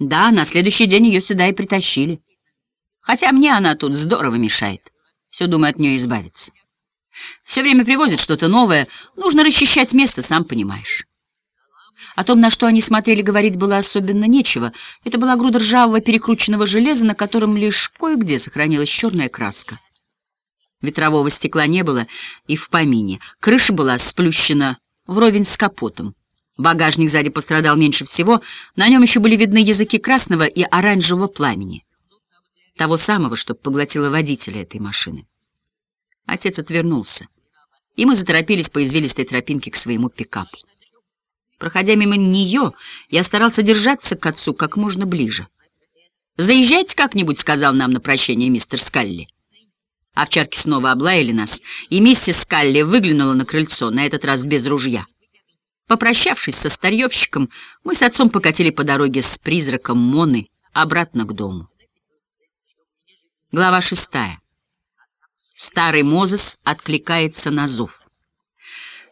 Да, на следующий день ее сюда и притащили. Хотя мне она тут здорово мешает. Все думаю от нее избавиться. Все время привозят что-то новое. Нужно расчищать место, сам понимаешь. О том, на что они смотрели, говорить было особенно нечего. Это была груда ржавого перекрученного железа, на котором лишь кое-где сохранилась черная краска. Ветрового стекла не было и в помине. Крыша была сплющена вровень с капотом. Багажник сзади пострадал меньше всего, на нем еще были видны языки красного и оранжевого пламени. Того самого, что поглотило водителя этой машины. Отец отвернулся, и мы заторопились по извилистой тропинке к своему пикапу. Проходя мимо нее, я старался держаться к отцу как можно ближе. «Заезжайте как-нибудь», — сказал нам на прощение мистер Скалли. Овчарки снова облаяли нас, и миссис Скалли выглянула на крыльцо, на этот раз без ружья. Попрощавшись со старьевщиком, мы с отцом покатили по дороге с призраком Моны обратно к дому. Глава шестая. Старый Мозес откликается на зов.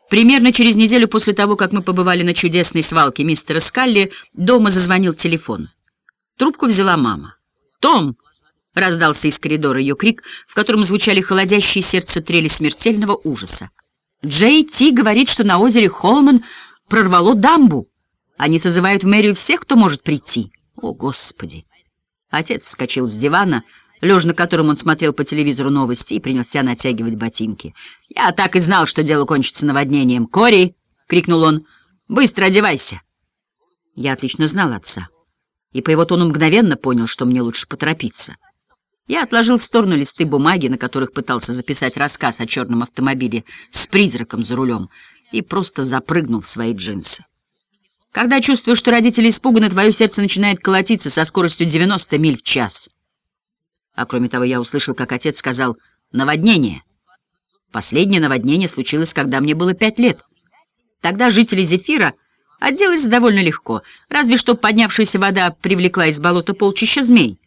Примерно через неделю после того, как мы побывали на чудесной свалке мистера Скалли, дома зазвонил телефон. Трубку взяла мама. «Том!» — раздался из коридора ее крик, в котором звучали холодящие сердце трели смертельного ужаса. «Джей Ти говорит, что на озере Холман прорвало дамбу. Они созывают в мэрию всех, кто может прийти. О, Господи!» Отец вскочил с дивана, — лежа на котором он смотрел по телевизору новости и принялся натягивать ботинки. «Я так и знал, что дело кончится наводнением. Кори!» — крикнул он. «Быстро одевайся!» Я отлично знал отца, и по его тону мгновенно понял, что мне лучше поторопиться. Я отложил в сторону листы бумаги, на которых пытался записать рассказ о черном автомобиле с призраком за рулем, и просто запрыгнул в свои джинсы. Когда чувствуешь, что родители испуганы, твое сердце начинает колотиться со скоростью 90 миль в час. А кроме того, я услышал, как отец сказал «наводнение». Последнее наводнение случилось, когда мне было пять лет. Тогда жители Зефира отделались довольно легко, разве что поднявшаяся вода привлекла из болота полчища змей.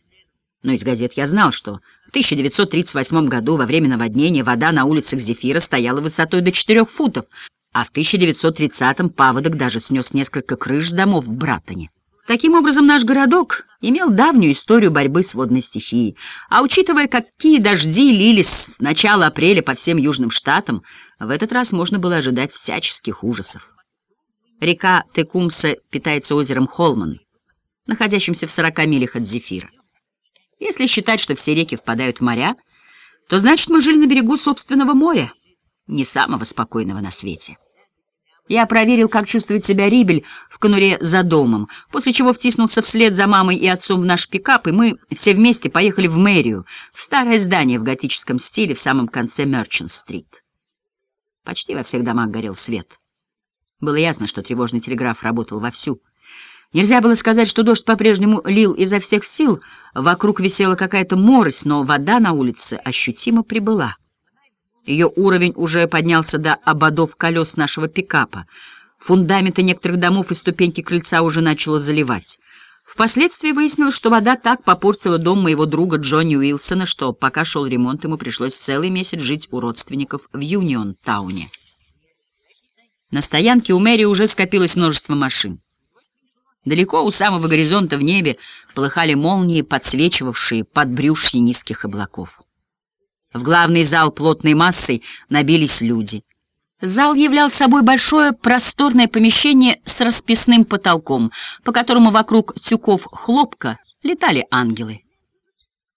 Но из газет я знал, что в 1938 году во время наводнения вода на улицах Зефира стояла высотой до 4 футов, а в 1930-м паводок даже снес несколько крыш с домов в Братоне. Таким образом, наш городок имел давнюю историю борьбы с водной стихией, а учитывая, какие дожди лились с начала апреля по всем южным штатам, в этот раз можно было ожидать всяческих ужасов. Река Текумса питается озером Холман, находящимся в 40 милях от Зефира. Если считать, что все реки впадают в моря, то значит мы жили на берегу собственного моря, не самого спокойного на свете. Я проверил, как чувствует себя Рибель в конуре за домом, после чего втиснулся вслед за мамой и отцом в наш пикап, и мы все вместе поехали в мэрию, в старое здание в готическом стиле в самом конце Мерчант-стрит. Почти во всех домах горел свет. Было ясно, что тревожный телеграф работал вовсю. Нельзя было сказать, что дождь по-прежнему лил изо всех сил, вокруг висела какая-то морось, но вода на улице ощутимо прибыла. Ее уровень уже поднялся до ободов колес нашего пикапа. Фундаменты некоторых домов и ступеньки крыльца уже начало заливать. Впоследствии выяснилось, что вода так попортила дом моего друга Джонни Уилсона, что пока шел ремонт, ему пришлось целый месяц жить у родственников в Юнион-тауне. На стоянке у Мэри уже скопилось множество машин. Далеко у самого горизонта в небе полыхали молнии, подсвечивавшие подбрюшье низких облаков. В главный зал плотной массой набились люди. Зал являл собой большое просторное помещение с расписным потолком, по которому вокруг тюков хлопка летали ангелы.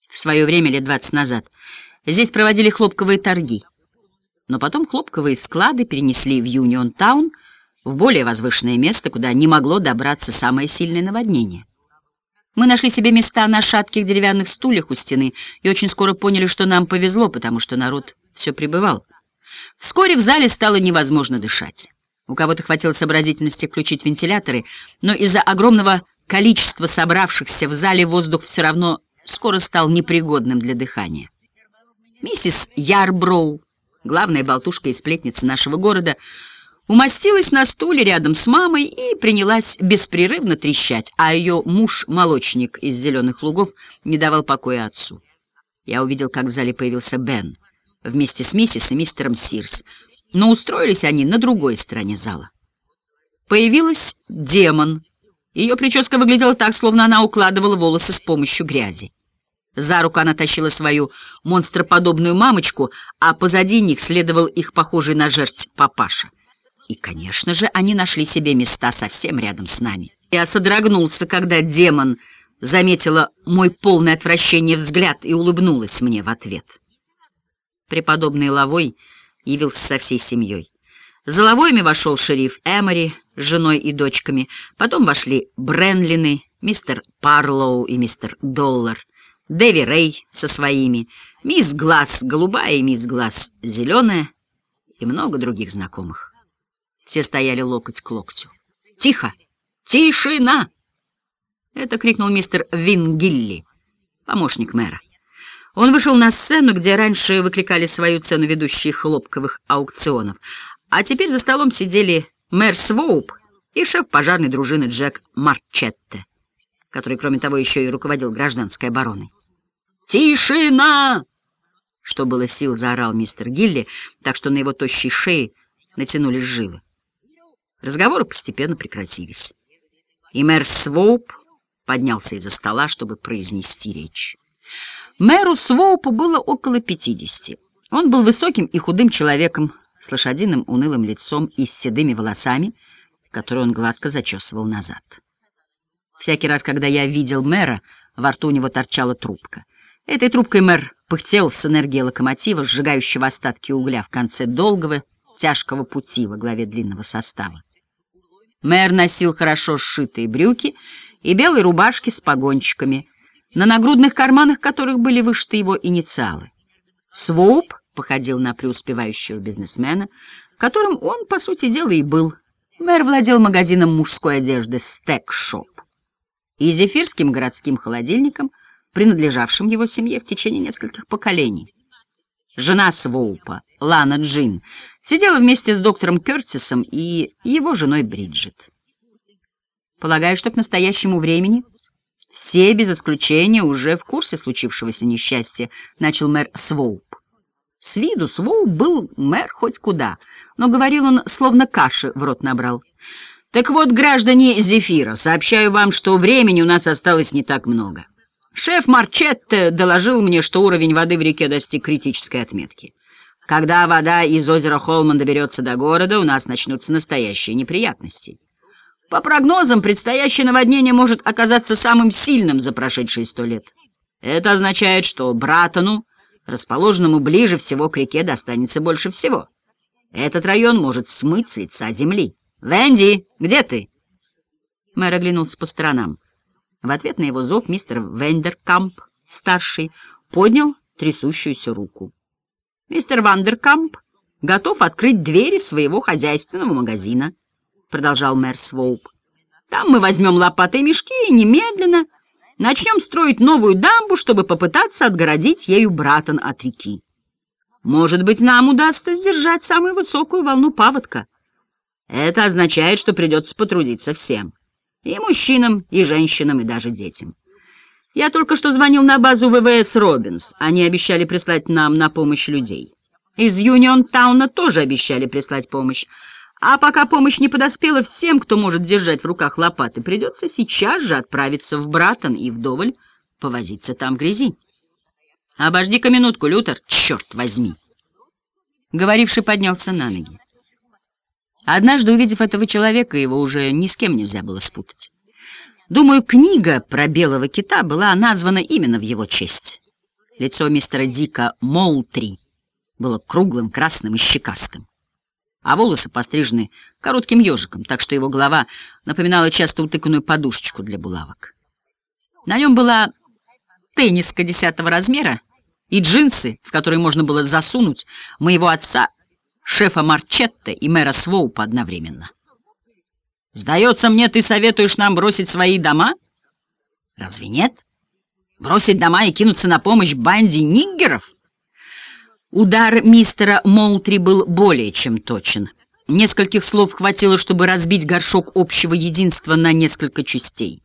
В свое время, лет двадцать назад, здесь проводили хлопковые торги. Но потом хлопковые склады перенесли в Юнион-таун, в более возвышенное место, куда не могло добраться самое сильное наводнение. Мы нашли себе места на шатких деревянных стульях у стены и очень скоро поняли, что нам повезло, потому что народ все прибывал. Вскоре в зале стало невозможно дышать. У кого-то хватило сообразительности включить вентиляторы, но из-за огромного количества собравшихся в зале воздух все равно скоро стал непригодным для дыхания. Миссис Ярброу, главная болтушка и сплетница нашего города, умостилась на стуле рядом с мамой и принялась беспрерывно трещать, а ее муж-молочник из зеленых лугов не давал покоя отцу. Я увидел, как в зале появился Бен вместе с миссис и мистером Сирс, но устроились они на другой стороне зала. Появилась демон, Ее прическа выглядела так, словно она укладывала волосы с помощью грязи. За руку она тащила свою монстроподобную мамочку, а позади них следовал их похожий на жертв папаша. И, конечно же, они нашли себе места совсем рядом с нами. Я содрогнулся, когда демон заметила мой полный отвращение взгляд и улыбнулась мне в ответ. Преподобный Лавой явился со всей семьей. За Лавоями вошел шериф Эмори с женой и дочками, потом вошли Бренлины, мистер Парлоу и мистер Доллар, Дэви Рэй со своими, мисс Глаз голубая и мисс Глаз зеленая и много других знакомых. Все стояли локоть к локтю. «Тихо! Тишина!» Это крикнул мистер Вингилли, помощник мэра. Он вышел на сцену, где раньше выкликали свою цену ведущие хлопковых аукционов, а теперь за столом сидели мэр Своуп и шеф пожарной дружины Джек Марчетте, который, кроме того, еще и руководил гражданской обороной. «Тишина!» Что было сил, заорал мистер Гилли, так что на его тощей шее натянулись жилы. Разговоры постепенно прекратились. И мэр Своуп поднялся из-за стола, чтобы произнести речь. Мэру Своупу было около пятидесяти. Он был высоким и худым человеком, с лошадиным унылым лицом и с седыми волосами, которые он гладко зачесывал назад. Всякий раз, когда я видел мэра, во рту у него торчала трубка. Этой трубкой мэр пыхтел с энергией локомотива, сжигающего остатки угля в конце долгого, тяжкого пути во главе длинного состава. Мэр носил хорошо сшитые брюки и белые рубашки с погончиками, на нагрудных карманах которых были вышиты его инициалы. Своуп походил на преуспевающего бизнесмена, которым он, по сути дела, и был. Мэр владел магазином мужской одежды «Стэк-шоп» и зефирским городским холодильником, принадлежавшим его семье в течение нескольких поколений. Жена Своупа, Лана Джин, сидела вместе с доктором Кертисом и его женой Бриджит. Полагаю, что к настоящему времени все, без исключения, уже в курсе случившегося несчастья, начал мэр Своуп. С виду Своуп был мэр хоть куда, но говорил он, словно каши в рот набрал. Так вот, граждане Зефира, сообщаю вам, что времени у нас осталось не так много. Шеф Марчетте доложил мне, что уровень воды в реке достиг критической отметки. Когда вода из озера Холман доберется до города, у нас начнутся настоящие неприятности. По прогнозам, предстоящее наводнение может оказаться самым сильным за прошедшие сто лет. Это означает, что Братону, расположенному ближе всего к реке, достанется больше всего. Этот район может смыть с лица земли. «Венди, где ты?» Мэр оглянулся по сторонам. В ответ на его зов мистер Вендеркамп, старший, поднял трясущуюся руку. «Мистер Вандеркамп готов открыть двери своего хозяйственного магазина», — продолжал мэр Своуп. «Там мы возьмем лопаты и мешки и немедленно начнем строить новую дамбу, чтобы попытаться отгородить ею Братон от реки. Может быть, нам удастся сдержать самую высокую волну паводка. Это означает, что придется потрудиться всем». И мужчинам, и женщинам, и даже детям. Я только что звонил на базу ВВС «Робинс». Они обещали прислать нам на помощь людей. Из Юнион-тауна тоже обещали прислать помощь. А пока помощь не подоспела всем, кто может держать в руках лопаты, придется сейчас же отправиться в Братон и вдоволь повозиться там в грязи. «Обожди-ка минутку, Лютер, черт возьми!» Говоривший поднялся на ноги. Однажды, увидев этого человека, его уже ни с кем нельзя было спутать. Думаю, книга про белого кита была названа именно в его честь. Лицо мистера Дика Моутри было круглым, красным и щекастым, а волосы пострижены коротким ежиком, так что его голова напоминала часто утыканную подушечку для булавок. На нем была тенниска десятого размера и джинсы, в которые можно было засунуть моего отца шефа Марчетта и мэра Своупа одновременно. «Сдается мне, ты советуешь нам бросить свои дома? Разве нет? Бросить дома и кинуться на помощь банде ниггеров?» Удар мистера Молтри был более чем точен. Нескольких слов хватило, чтобы разбить горшок общего единства на несколько частей.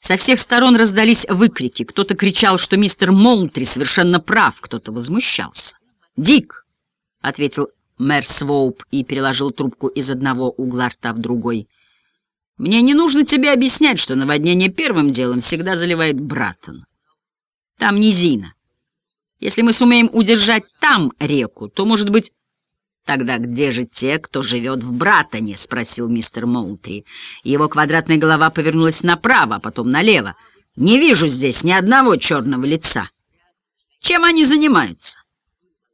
Со всех сторон раздались выкрики. Кто-то кричал, что мистер Молтри совершенно прав, кто-то возмущался. «Дик!» — ответил мэр Своуп и переложил трубку из одного угла рта в другой. Мне не нужно тебе объяснять, что наводнение первым делом всегда заливает Братон. Там низина. Если мы сумеем удержать там реку, то, может быть... «Тогда где же те, кто живет в Братоне?» — спросил мистер Моутри. Его квадратная голова повернулась направо, а потом налево. «Не вижу здесь ни одного черного лица. Чем они занимаются?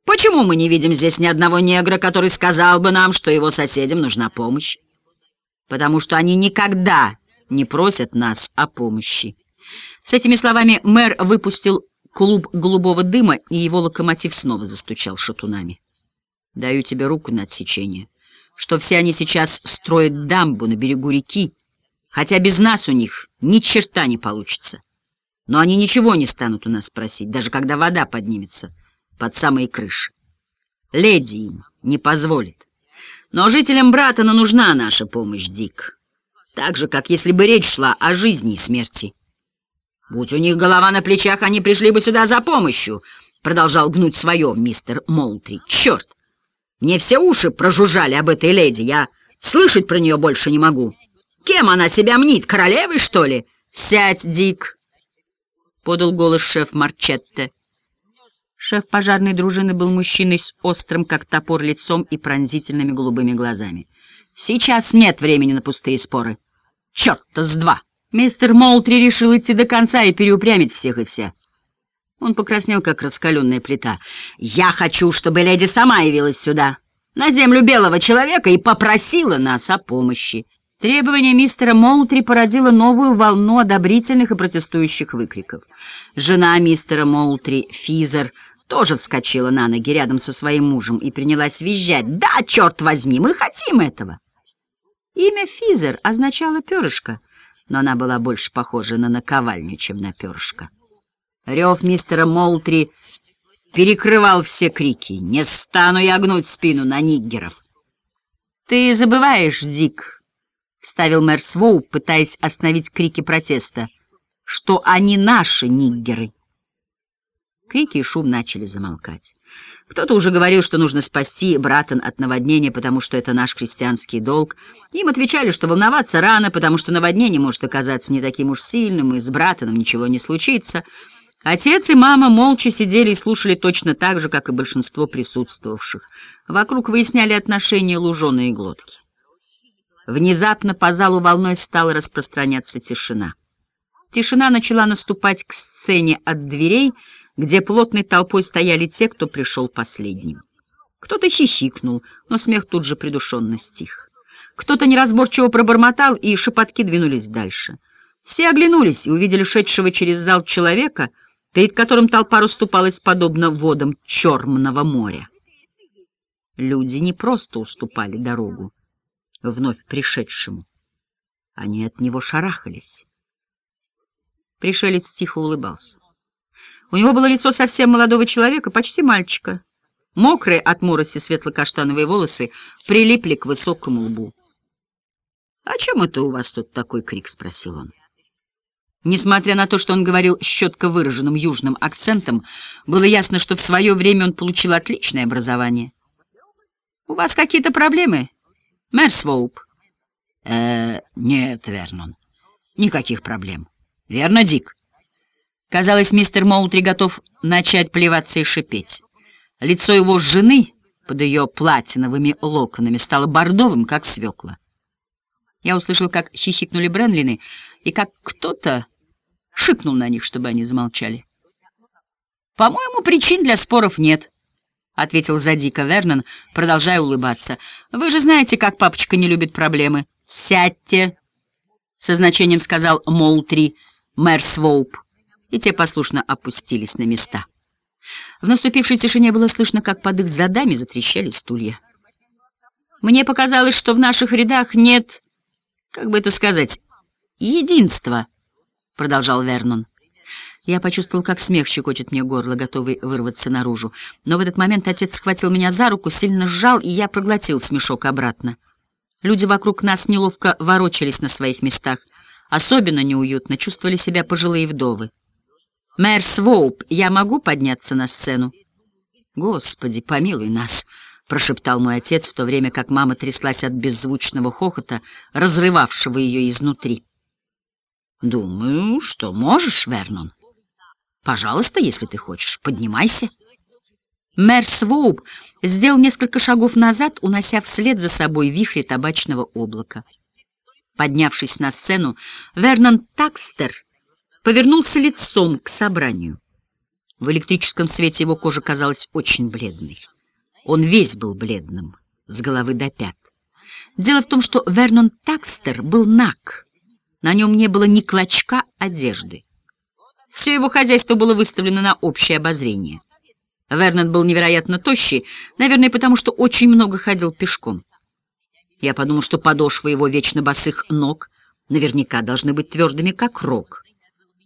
Почему мы не видим здесь ни одного негра, который сказал бы нам, что его соседям нужна помощь? Потому что они никогда не просят нас о помощи». С этими словами мэр выпустил клуб голубого дыма, и его локомотив снова застучал шатунами. «Даю тебе руку на отсечение, что все они сейчас строят дамбу на берегу реки, хотя без нас у них ни черта не получится. Но они ничего не станут у нас просить, даже когда вода поднимется под самые крыши. Леди им не позволит. Но жителям Братона нужна наша помощь, Дик, так же, как если бы речь шла о жизни и смерти». «Будь у них голова на плечах, они пришли бы сюда за помощью», — продолжал гнуть свое мистер Молтри. «Черт! Мне все уши прожужжали об этой леди. Я слышать про нее больше не могу. Кем она себя мнит? Королевой, что ли?» «Сядь, Дик!» — подал голос шеф Марчетте. Шеф пожарной дружины был мужчиной с острым, как топор, лицом и пронзительными голубыми глазами. «Сейчас нет времени на пустые споры. Черт-то с два!» Мистер Молтри решил идти до конца и переупрямить всех и вся. Он покраснел, как раскаленная плита. «Я хочу, чтобы леди сама явилась сюда, на землю белого человека, и попросила нас о помощи». Требование мистера Молтри породило новую волну одобрительных и протестующих выкриков. Жена мистера Молтри, Физер, тоже вскочила на ноги рядом со своим мужем и принялась визжать. «Да, черт возьми, мы хотим этого!» Имя Физер означало «перышко», но она была больше похожа на наковальню, чем на перышко. Рев мистера Молтри перекрывал все крики. «Не стану я гнуть спину на ниггеров!» «Ты забываешь, Дик», — ставил мэр Своу, пытаясь остановить крики протеста, — «что они наши ниггеры». Крики и шум начали замолкать. Кто-то уже говорил, что нужно спасти Братон от наводнения, потому что это наш крестьянский долг. Им отвечали, что волноваться рано, потому что наводнение может оказаться не таким уж сильным, и с Братоном ничего не случится. Отец и мама молча сидели и слушали точно так же, как и большинство присутствовавших. Вокруг выясняли отношения луженые глотки. Внезапно по залу волной стала распространяться тишина. Тишина начала наступать к сцене от дверей, где плотной толпой стояли те, кто пришел последним. Кто-то хихикнул, но смех тут же придушенно стих. Кто-то неразборчиво пробормотал, и шепотки двинулись дальше. Все оглянулись и увидели шедшего через зал человека, перед которым толпа расступалась подобно водам Чермного моря. Люди не просто уступали дорогу вновь пришедшему. Они от него шарахались. Пришелец тихо улыбался. У него было лицо совсем молодого человека, почти мальчика. Мокрые от мороси светло-каштановые волосы прилипли к высокому лбу. — О чем это у вас тут такой крик? — спросил он. Несмотря на то, что он говорил с четко выраженным южным акцентом, было ясно, что в свое время он получил отличное образование. — У вас какие-то проблемы, мэр Своуп? Э, — Нет, Вернон, никаких проблем. — Верно, Дик? Казалось, мистер Моутри готов начать плеваться и шипеть. Лицо его жены под ее платиновыми локонами стало бордовым, как свекла. Я услышал, как хихикнули Бренлины, и как кто-то шикнул на них, чтобы они замолчали. «По-моему, причин для споров нет», — ответил Задика Вернон, продолжая улыбаться. «Вы же знаете, как папочка не любит проблемы». «Сядьте», — со значением сказал Моутри, мэр Своуп и те послушно опустились на места. В наступившей тишине было слышно, как под их задами затрещали стулья. «Мне показалось, что в наших рядах нет, как бы это сказать, единства», — продолжал Вернон. Я почувствовал, как смех щекочет мне горло, готовый вырваться наружу. Но в этот момент отец схватил меня за руку, сильно сжал, и я проглотил смешок обратно. Люди вокруг нас неловко ворочались на своих местах. Особенно неуютно чувствовали себя пожилые вдовы. «Мэр Своуп, я могу подняться на сцену?» «Господи, помилуй нас!» — прошептал мой отец, в то время как мама тряслась от беззвучного хохота, разрывавшего ее изнутри. «Думаю, что можешь, Вернон. Пожалуйста, если ты хочешь, поднимайся». Мэр Своуп сделал несколько шагов назад, унося вслед за собой вихри табачного облака. Поднявшись на сцену, Вернон Такстер повернулся лицом к собранию. В электрическом свете его кожа казалась очень бледной. Он весь был бледным, с головы до пят. Дело в том, что Вернон Такстер был наг. На нем не было ни клочка одежды. Все его хозяйство было выставлено на общее обозрение. Вернон был невероятно тощий, наверное, потому что очень много ходил пешком. Я подумал, что подошвы его вечно босых ног наверняка должны быть твердыми, как рог.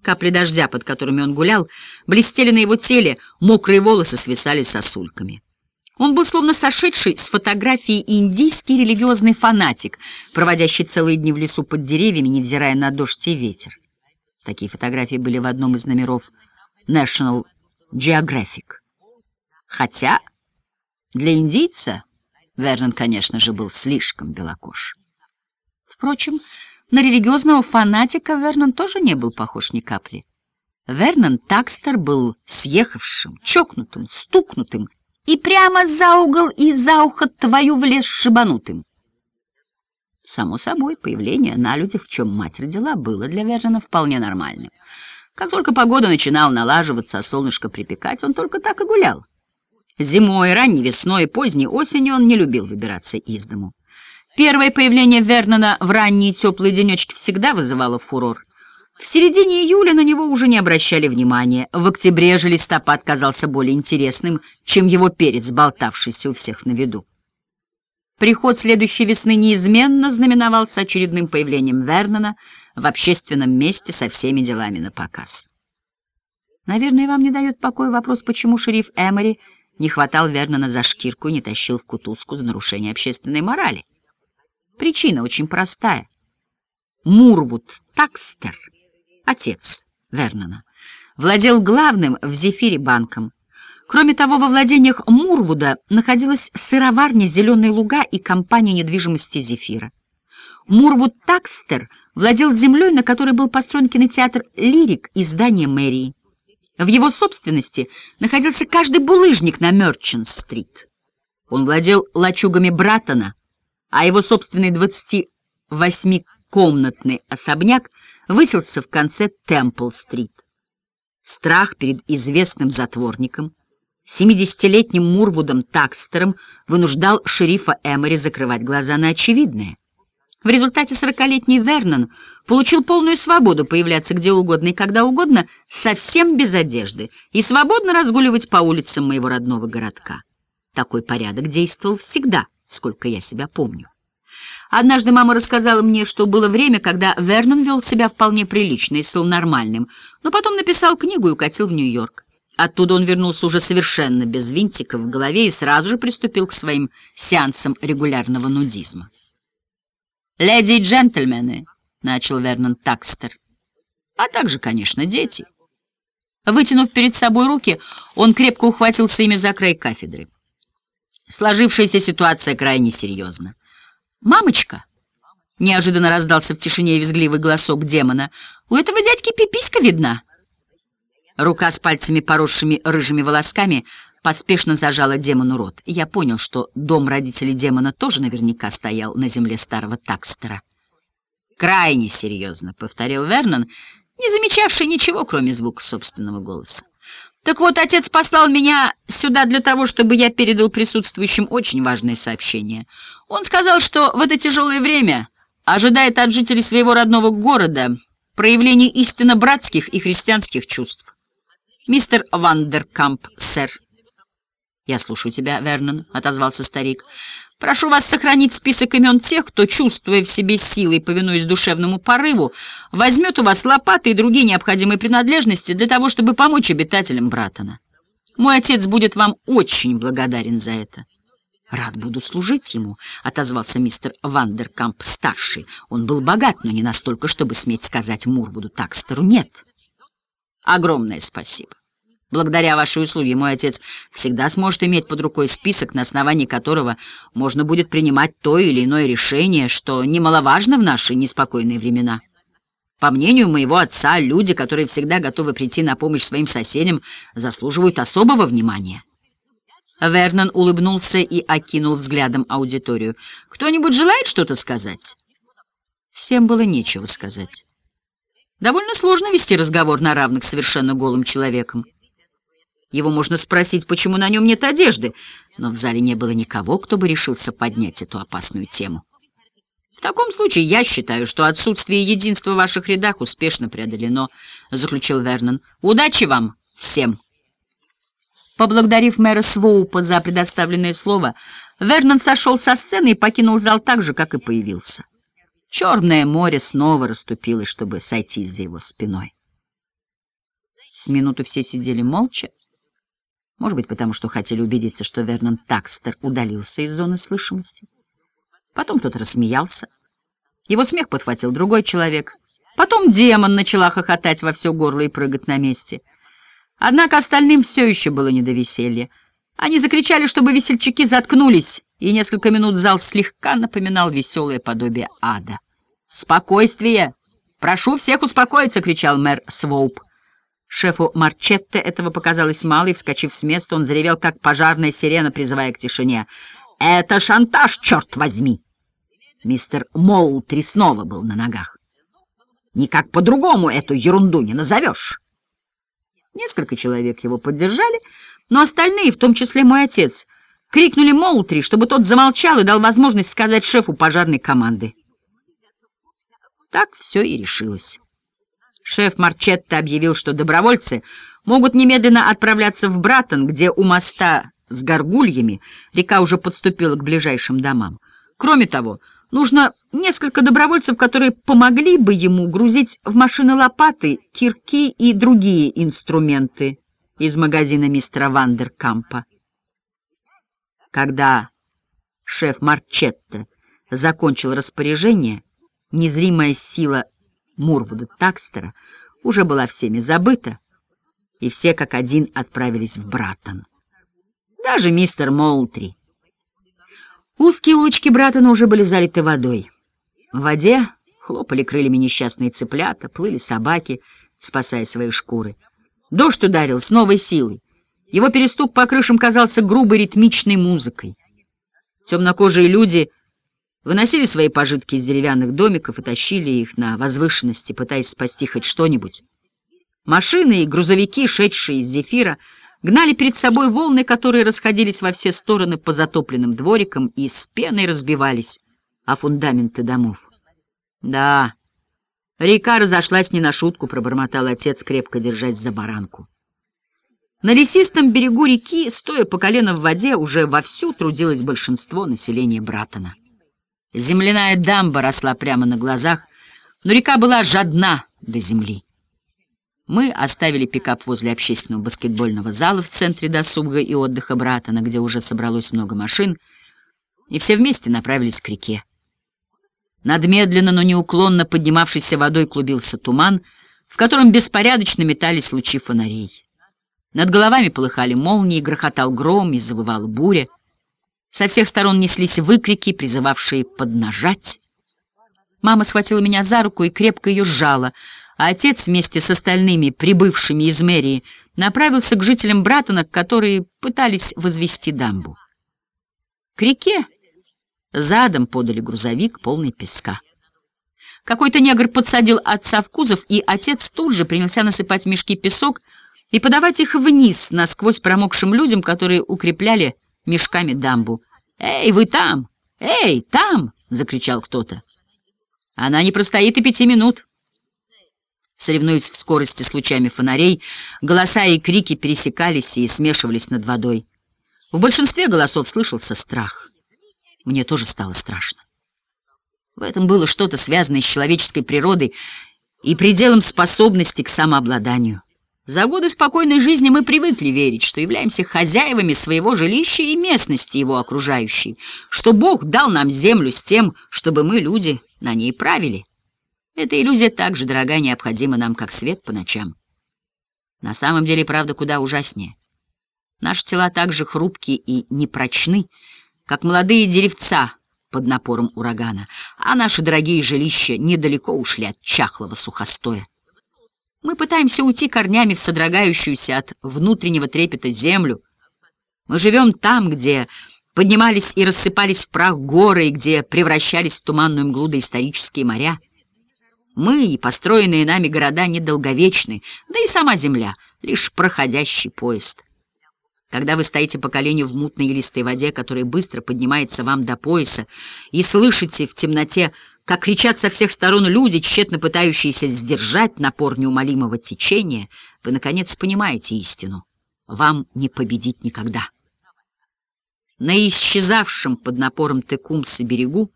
Капли дождя, под которыми он гулял, блестели на его теле, мокрые волосы свисали сосульками. Он был словно сошедший с фотографии индийский религиозный фанатик, проводящий целые дни в лесу под деревьями, невзирая на дождь и ветер. Такие фотографии были в одном из номеров National Geographic. Хотя для индийца Вернон, конечно же, был слишком белокож. Впрочем, на религиозного фанатика Вернон тоже не был похож ни капли. Вернон Такстер был съехавшим, чокнутым, стукнутым и прямо за угол и за ухо твою в лес шибанутым. Само собой, появление на людях, в чем мать родила, было для Вернона вполне нормальным. Как только погода начинала налаживаться, а солнышко припекать, он только так и гулял. Зимой, ранней весной поздней осенью он не любил выбираться из дому. Первое появление Вернона в ранние теплые денечки всегда вызывало фурор. В середине июля на него уже не обращали внимания. В октябре же листопад казался более интересным, чем его перец, болтавшийся у всех на виду. Приход следующей весны неизменно знаменовался очередным появлением Вернона в общественном месте со всеми делами на показ. Наверное, вам не дает покоя вопрос, почему шериф Эмори не хватал Вернона за шкирку и не тащил в кутузку за нарушение общественной морали. Причина очень простая. Мурвуд Такстер, отец Вернона, владел главным в Зефире банком. Кроме того, во владениях Мурвуда находилась сыроварня «Зеленые луга» и компания недвижимости «Зефира». Мурвуд Такстер владел землей, на которой был построен кинотеатр «Лирик» и здание мэрии. В его собственности находился каждый булыжник на Мерчант-стрит. Он владел лачугами Братона, а его собственный 28-комнатный особняк выселся в конце Темпл-стрит. Страх перед известным затворником, 70-летним Мурвудом Такстером, вынуждал шерифа Эмори закрывать глаза на очевидное. В результате сорокалетний Вернон получил полную свободу появляться где угодно и когда угодно, совсем без одежды, и свободно разгуливать по улицам моего родного городка. Такой порядок действовал всегда, сколько я себя помню. Однажды мама рассказала мне, что было время, когда Вернон вел себя вполне прилично и стал нормальным, но потом написал книгу и укатил в Нью-Йорк. Оттуда он вернулся уже совершенно без винтика в голове и сразу же приступил к своим сеансам регулярного нудизма. «Леди и джентльмены», — начал Вернон Такстер, — «а также, конечно, дети». Вытянув перед собой руки, он крепко ухватился ими за край кафедры. Сложившаяся ситуация крайне серьезна. «Мамочка!» — неожиданно раздался в тишине визгливый голосок демона. «У этого дядьки пиписька видна!» Рука с пальцами, поросшими рыжими волосками, поспешно зажала демону рот. Я понял, что дом родителей демона тоже наверняка стоял на земле старого Такстера. «Крайне серьезно», — повторил Вернон, не замечавший ничего, кроме звука собственного голоса. «Так вот, отец послал меня сюда для того, чтобы я передал присутствующим очень важное сообщение. Он сказал, что в это тяжелое время ожидает от жителей своего родного города проявление истинно братских и христианских чувств. Мистер Вандеркамп, сэр». «Я слушаю тебя, Вернон», — отозвался старик. «Прошу вас сохранить список имен тех, кто, чувствуя в себе силы и повинуясь душевному порыву, возьмет у вас лопаты и другие необходимые принадлежности для того, чтобы помочь обитателям Братона. Мой отец будет вам очень благодарен за это». «Рад буду служить ему», — отозвался мистер Вандеркамп-старший. Он был богат, но не настолько, чтобы сметь сказать Мурвуду Такстеру «нет». «Огромное спасибо». Благодаря вашей услуге мой отец всегда сможет иметь под рукой список, на основании которого можно будет принимать то или иное решение, что немаловажно в наши неспокойные времена. По мнению моего отца, люди, которые всегда готовы прийти на помощь своим соседям, заслуживают особого внимания. Вернон улыбнулся и окинул взглядом аудиторию. «Кто-нибудь желает что-то сказать?» Всем было нечего сказать. Довольно сложно вести разговор на равных совершенно голым человеком. Его можно спросить, почему на нем нет одежды, но в зале не было никого, кто бы решился поднять эту опасную тему. «В таком случае я считаю, что отсутствие единства в ваших рядах успешно преодолено», — заключил Вернон. «Удачи вам всем!» Поблагодарив мэра Своупа за предоставленное слово, Вернон сошел со сцены и покинул зал так же, как и появился. Черное море снова расступилось, чтобы сойти за его спиной. С минуту все сидели молча, может быть, потому что хотели убедиться, что Вернон Такстер удалился из зоны слышимости. Потом кто-то рассмеялся. Его смех подхватил другой человек. Потом демон начала хохотать во все горло и прыгать на месте. Однако остальным все еще было не до веселья. Они закричали, чтобы весельчаки заткнулись, и несколько минут зал слегка напоминал веселое подобие ада. «Спокойствие! Прошу всех успокоиться!» — кричал мэр Своуп. Шефу Марчетте этого показалось мало, и, вскочив с места, он заревел, как пожарная сирена, призывая к тишине. «Это шантаж, черт возьми!» Мистер Моутри снова был на ногах. «Никак по-другому эту ерунду не назовешь!» Несколько человек его поддержали, но остальные, в том числе мой отец, крикнули Моутри, чтобы тот замолчал и дал возможность сказать шефу пожарной команды. Так все и решилось. Шеф Марчетта объявил, что добровольцы могут немедленно отправляться в Братон, где у моста с горгульями река уже подступила к ближайшим домам. Кроме того, нужно несколько добровольцев, которые помогли бы ему грузить в машины лопаты, кирки и другие инструменты из магазина мистера Вандеркампа. Когда шеф Марчетта закончил распоряжение, незримая сила Мурвуда Такстера уже была всеми забыта, и все как один отправились в Братон. Даже мистер Моутри. Узкие улочки Братона уже были залиты водой. В воде хлопали крыльями несчастные цыплята, плыли собаки, спасая свои шкуры. Дождь ударил с новой силой. Его перестук по крышам казался грубой ритмичной музыкой. Темнокожие люди — Выносили свои пожитки из деревянных домиков и тащили их на возвышенности, пытаясь спасти хоть что-нибудь. Машины и грузовики, шедшие из зефира, гнали перед собой волны, которые расходились во все стороны по затопленным дворикам и с пеной разбивались о фундаменты домов. «Да, река разошлась не на шутку», — пробормотал отец, крепко держась за баранку. На лесистом берегу реки, стоя по колено в воде, уже вовсю трудилось большинство населения Братона. Земляная дамба росла прямо на глазах, но река была жадна до земли. Мы оставили пикап возле общественного баскетбольного зала в центре досуга и отдыха Братана, где уже собралось много машин, и все вместе направились к реке. Над медленно, но неуклонно поднимавшейся водой клубился туман, в котором беспорядочно метались лучи фонарей. Над головами полыхали молнии, грохотал гром и завывала буря. Со всех сторон неслись выкрики, призывавшие поднажать. Мама схватила меня за руку и крепко ее сжала, а отец вместе с остальными, прибывшими из мэрии, направился к жителям Братона, которые пытались возвести дамбу. К реке задом подали грузовик, полный песка. Какой-то негр подсадил отца в кузов, и отец тут же принялся насыпать мешки песок и подавать их вниз, насквозь промокшим людям, которые укрепляли мешками дамбу. «Эй, вы там! Эй, там!» — закричал кто-то. «Она не простоит и пяти минут». Соревнуясь в скорости с лучами фонарей, голоса и крики пересекались и смешивались над водой. В большинстве голосов слышался страх. Мне тоже стало страшно. В этом было что-то связанное с человеческой природой и пределом способности к самообладанию. За годы спокойной жизни мы привыкли верить, что являемся хозяевами своего жилища и местности его окружающей, что Бог дал нам землю с тем, чтобы мы, люди, на ней правили. Эта иллюзия так же дорога и необходима нам, как свет по ночам. На самом деле, правда, куда ужаснее. Наши тела так же хрупкие и непрочны, как молодые деревца под напором урагана, а наши дорогие жилища недалеко ушли от чахлого сухостоя. Мы пытаемся уйти корнями в содрогающуюся от внутреннего трепета землю. Мы живем там, где поднимались и рассыпались в прах горы, и где превращались в туманную мглу доисторические моря. Мы и построенные нами города недолговечны, да и сама земля — лишь проходящий поезд. Когда вы стоите по коленю в мутной и листой воде, которая быстро поднимается вам до пояса, и слышите в темноте, как кричат со всех сторон люди, тщетно пытающиеся сдержать напор неумолимого течения, вы, наконец, понимаете истину. Вам не победить никогда. На исчезавшем под напором Текумса берегу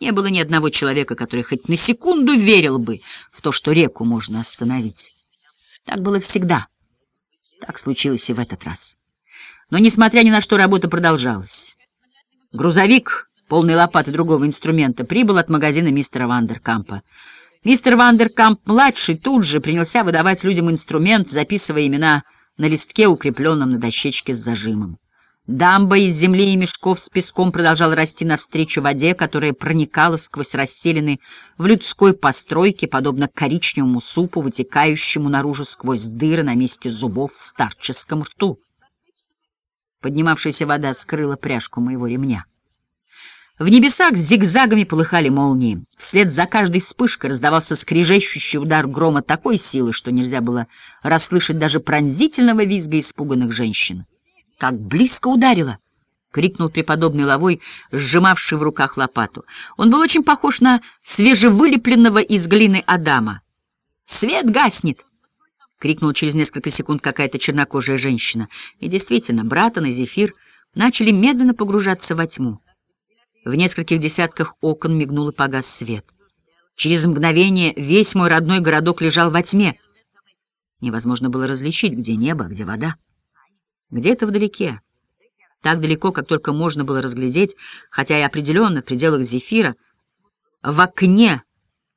не было ни одного человека, который хоть на секунду верил бы в то, что реку можно остановить. Так было всегда. Так случилось и в этот раз. Но, несмотря ни на что, работа продолжалась. Грузовик, полный лопаты другого инструмента, прибыл от магазина мистера Вандеркампа. Мистер Вандеркамп-младший тут же принялся выдавать людям инструмент, записывая имена на листке, укрепленном на дощечке с зажимом. Дамба из земли и мешков с песком продолжала расти навстречу воде, которая проникала сквозь расселены в людской постройке, подобно коричневому супу, вытекающему наружу сквозь дыры на месте зубов в старческом рту. Поднимавшаяся вода скрыла пряжку моего ремня. В небесах зигзагами полыхали молнии. Вслед за каждой вспышкой раздавался скрежещущий удар грома такой силы, что нельзя было расслышать даже пронзительного визга испуганных женщин. Как близко ударило! — крикнул преподобный Лавой, сжимавший в руках лопату. Он был очень похож на свежевылепленного из глины Адама. «Свет гаснет!» — крикнула через несколько секунд какая-то чернокожая женщина. И действительно, Братан и Зефир начали медленно погружаться во тьму. В нескольких десятках окон мигнул и погас свет. Через мгновение весь мой родной городок лежал во тьме. Невозможно было различить, где небо, где вода. Где-то вдалеке, так далеко, как только можно было разглядеть, хотя и определенно в пределах зефира, в окне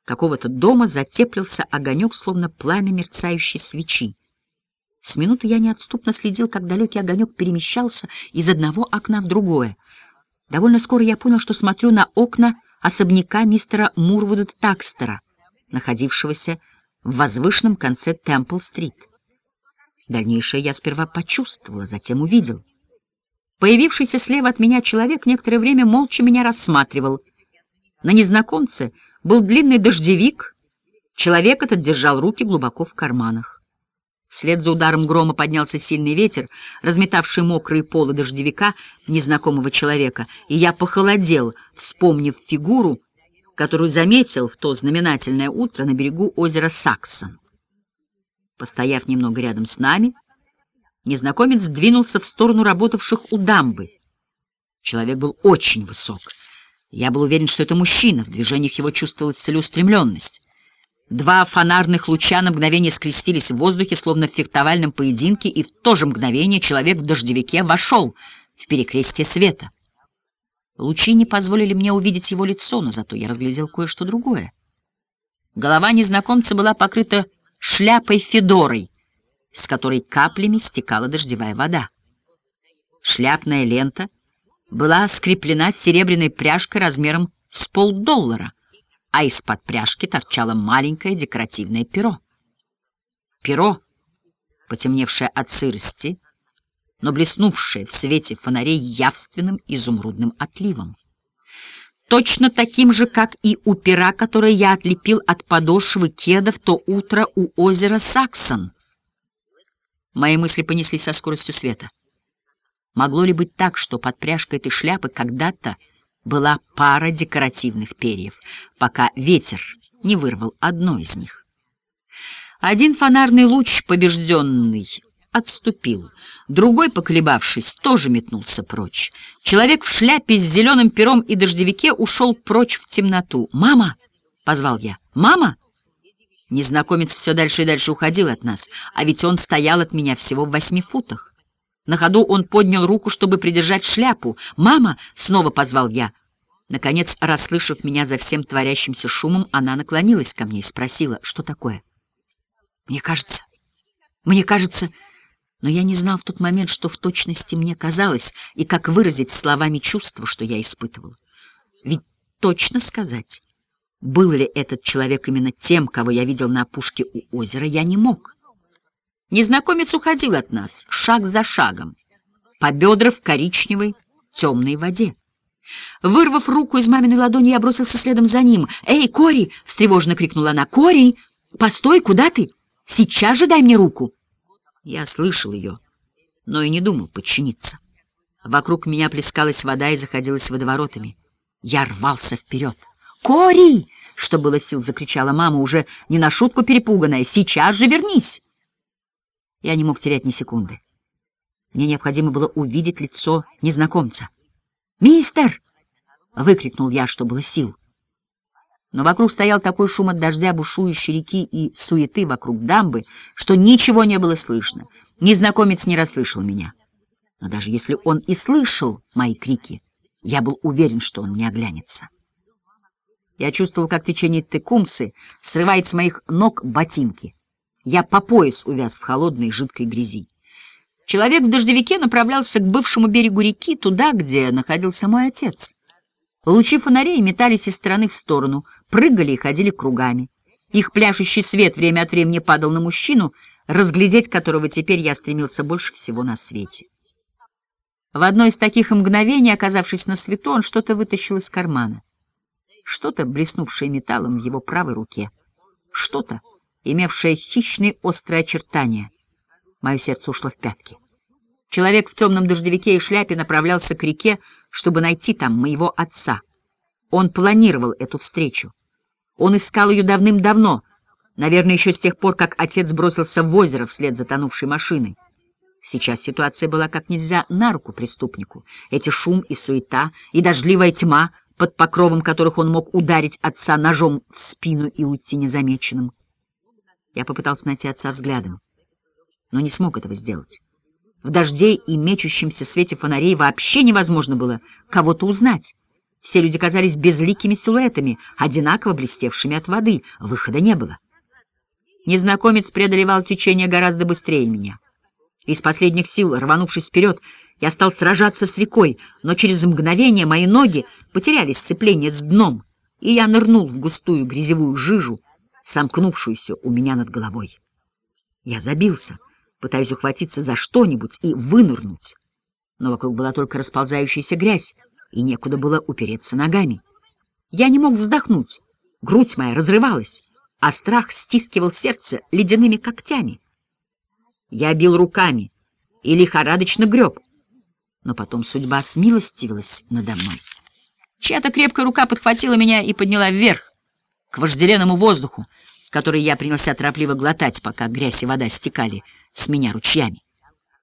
какого-то дома затеплился огонек, словно пламя мерцающей свечи. С минуту я неотступно следил, как далекий огонек перемещался из одного окна в другое. Довольно скоро я понял, что смотрю на окна особняка мистера Мурвуда Такстера, находившегося в возвышенном конце Темпл-стрит. Дальнейшее я сперва почувствовала, затем увидел. Появившийся слева от меня человек некоторое время молча меня рассматривал. На незнакомце был длинный дождевик. Человек этот держал руки глубоко в карманах. Вслед за ударом грома поднялся сильный ветер, разметавший мокрые полы дождевика незнакомого человека, и я похолодел, вспомнив фигуру, которую заметил в то знаменательное утро на берегу озера Саксон. Постояв немного рядом с нами, незнакомец двинулся в сторону работавших у дамбы. Человек был очень высок. Я был уверен, что это мужчина, в движениях его чувствовалась целеустремленность. Два фонарных луча на мгновение скрестились в воздухе, словно в фехтовальном поединке, и в то же мгновение человек в дождевике вошел в перекрестие света. Лучи не позволили мне увидеть его лицо, но зато я разглядел кое-что другое. Голова незнакомца была покрыта шляпой-федорой, с которой каплями стекала дождевая вода. Шляпная лента была скреплена серебряной пряжкой размером с полдоллара, а из-под пряжки торчало маленькое декоративное перо. Перо, потемневшее от сырости, но блеснувшее в свете фонарей явственным изумрудным отливом точно таким же, как и у пера, который я отлепил от подошвы кеда в то утро у озера Саксон. Мои мысли понеслись со скоростью света. Могло ли быть так, что под пряжкой этой шляпы когда-то была пара декоративных перьев, пока ветер не вырвал одно из них? Один фонарный луч, побежденный, отступил. Другой, поколебавшись, тоже метнулся прочь. Человек в шляпе с зеленым пером и дождевике ушел прочь в темноту. «Мама!» — позвал я. «Мама!» Незнакомец все дальше и дальше уходил от нас, а ведь он стоял от меня всего в восьми футах. На ходу он поднял руку, чтобы придержать шляпу. «Мама!» — снова позвал я. Наконец, расслышав меня за всем творящимся шумом, она наклонилась ко мне и спросила, что такое. «Мне кажется, Мне кажется... Но я не знал в тот момент, что в точности мне казалось, и как выразить словами чувства, что я испытывал. Ведь точно сказать, был ли этот человек именно тем, кого я видел на опушке у озера, я не мог. Незнакомец уходил от нас, шаг за шагом, по бедра в коричневой темной воде. Вырвав руку из маминой ладони, я бросился следом за ним. «Эй, Кори!» — встревоженно крикнула она. «Кори! Постой, куда ты? Сейчас же дай мне руку!» Я слышал ее, но и не думал подчиниться. Вокруг меня плескалась вода и заходилась водоворотами. Я рвался вперед. «Кори!» — что было сил, закричала мама, уже не на шутку перепуганная. «Сейчас же вернись!» Я не мог терять ни секунды. Мне необходимо было увидеть лицо незнакомца. «Мистер!» — выкрикнул я, что было сил. Но вокруг стоял такой шум от дождя, бушующей реки и суеты вокруг дамбы, что ничего не было слышно. Незнакомец не расслышал меня. Но даже если он и слышал мои крики, я был уверен, что он не оглянется. Я чувствовал, как течение текумсы срывает с моих ног ботинки. Я по пояс увяз в холодной жидкой грязи. Человек в дождевике направлялся к бывшему берегу реки, туда, где находился мой отец. Лучи фонарей метались из стороны в сторону, прыгали и ходили кругами. Их пляшущий свет время от времени падал на мужчину, разглядеть которого теперь я стремился больше всего на свете. В одно из таких мгновений, оказавшись на свету, он что-то вытащил из кармана. Что-то, блеснувшее металлом в его правой руке. Что-то, имевшее хищные острые очертания. Мое сердце ушло в пятки. Человек в темном дождевике и шляпе направлялся к реке, чтобы найти там моего отца. Он планировал эту встречу. Он искал ее давным-давно, наверное, еще с тех пор, как отец бросился в озеро вслед за тонувшей машиной. Сейчас ситуация была как нельзя на руку преступнику. Эти шум и суета, и дождливая тьма, под покровом которых он мог ударить отца ножом в спину и уйти незамеченным. Я попытался найти отца взглядом, но не смог этого сделать. В дожде и мечущемся свете фонарей вообще невозможно было кого-то узнать. Все люди казались безликими силуэтами, одинаково блестевшими от воды. Выхода не было. Незнакомец преодолевал течение гораздо быстрее меня. Из последних сил, рванувшись вперед, я стал сражаться с рекой, но через мгновение мои ноги потеряли сцепление с дном, и я нырнул в густую грязевую жижу, сомкнувшуюся у меня над головой. Я забился, пытаясь ухватиться за что-нибудь и вынырнуть, но вокруг была только расползающаяся грязь, и некуда было упереться ногами. Я не мог вздохнуть, грудь моя разрывалась, а страх стискивал сердце ледяными когтями. Я бил руками и лихорадочно греб, но потом судьба смилостивилась надо мной. Чья-то крепкая рука подхватила меня и подняла вверх, к вожделенному воздуху, который я принялся торопливо глотать, пока грязь и вода стекали с меня ручьями.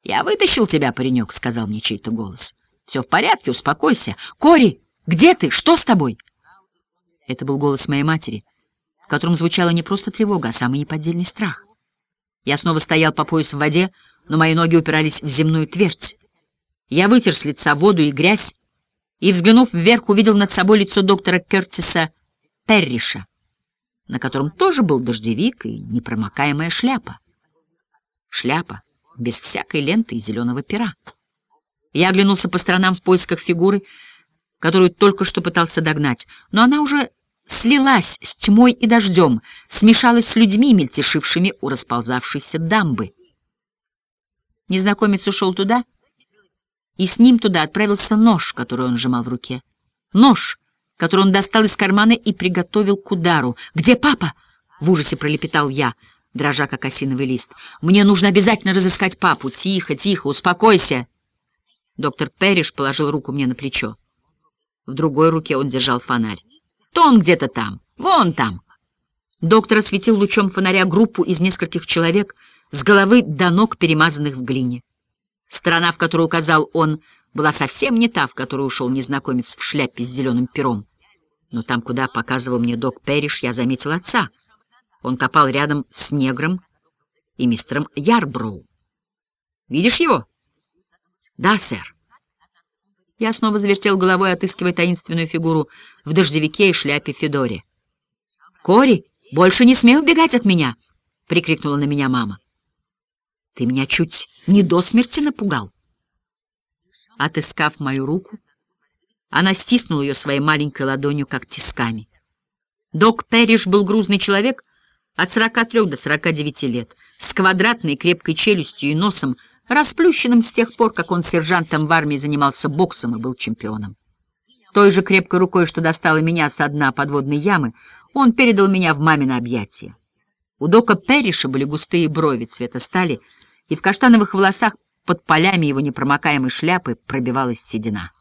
«Я вытащил тебя, паренек», — сказал мне чей-то голос. «Все в порядке, успокойся. Кори, где ты? Что с тобой?» Это был голос моей матери, в котором звучала не просто тревога, а самый неподдельный страх. Я снова стоял по пояс в воде, но мои ноги упирались в земную твердь. Я вытер с лица воду и грязь, и, взглянув вверх, увидел над собой лицо доктора Кертиса Перриша, на котором тоже был дождевик и непромокаемая шляпа. Шляпа без всякой ленты и зеленого пера. Я оглянулся по сторонам в поисках фигуры, которую только что пытался догнать, но она уже слилась с тьмой и дождем, смешалась с людьми, мельтешившими у расползавшейся дамбы. Незнакомец ушел туда, и с ним туда отправился нож, который он сжимал в руке. Нож, который он достал из кармана и приготовил к удару. «Где папа?» — в ужасе пролепетал я, дрожа как осиновый лист. «Мне нужно обязательно разыскать папу. Тихо, тихо, успокойся!» Доктор Перриш положил руку мне на плечо. В другой руке он держал фонарь. «То он где-то там, вон там!» Доктор осветил лучом фонаря группу из нескольких человек, с головы до ног перемазанных в глине. Страна, в которую указал он, была совсем не та, в которую ушел незнакомец в шляпе с зеленым пером. Но там, куда показывал мне док Перриш, я заметил отца. Он копал рядом с негром и мистером Ярброу. «Видишь его?» «Да, сэр». Я снова завертел головой, отыскивая таинственную фигуру в дождевике и шляпе Федоре. «Кори, больше не смей убегать от меня!» — прикрикнула на меня мама. Ты меня чуть не до смерти напугал. Отыскав мою руку, она стиснула ее своей маленькой ладонью, как тисками. Док Перриш был грузный человек от 43 до 49 лет, с квадратной крепкой челюстью и носом, расплющенным с тех пор, как он сержантом в армии занимался боксом и был чемпионом. Той же крепкой рукой, что достала меня со дна подводной ямы, он передал меня в мамино объятие. У Дока Перриша были густые брови цвета стали, и в каштановых волосах под полями его непромокаемой шляпы пробивалась седина.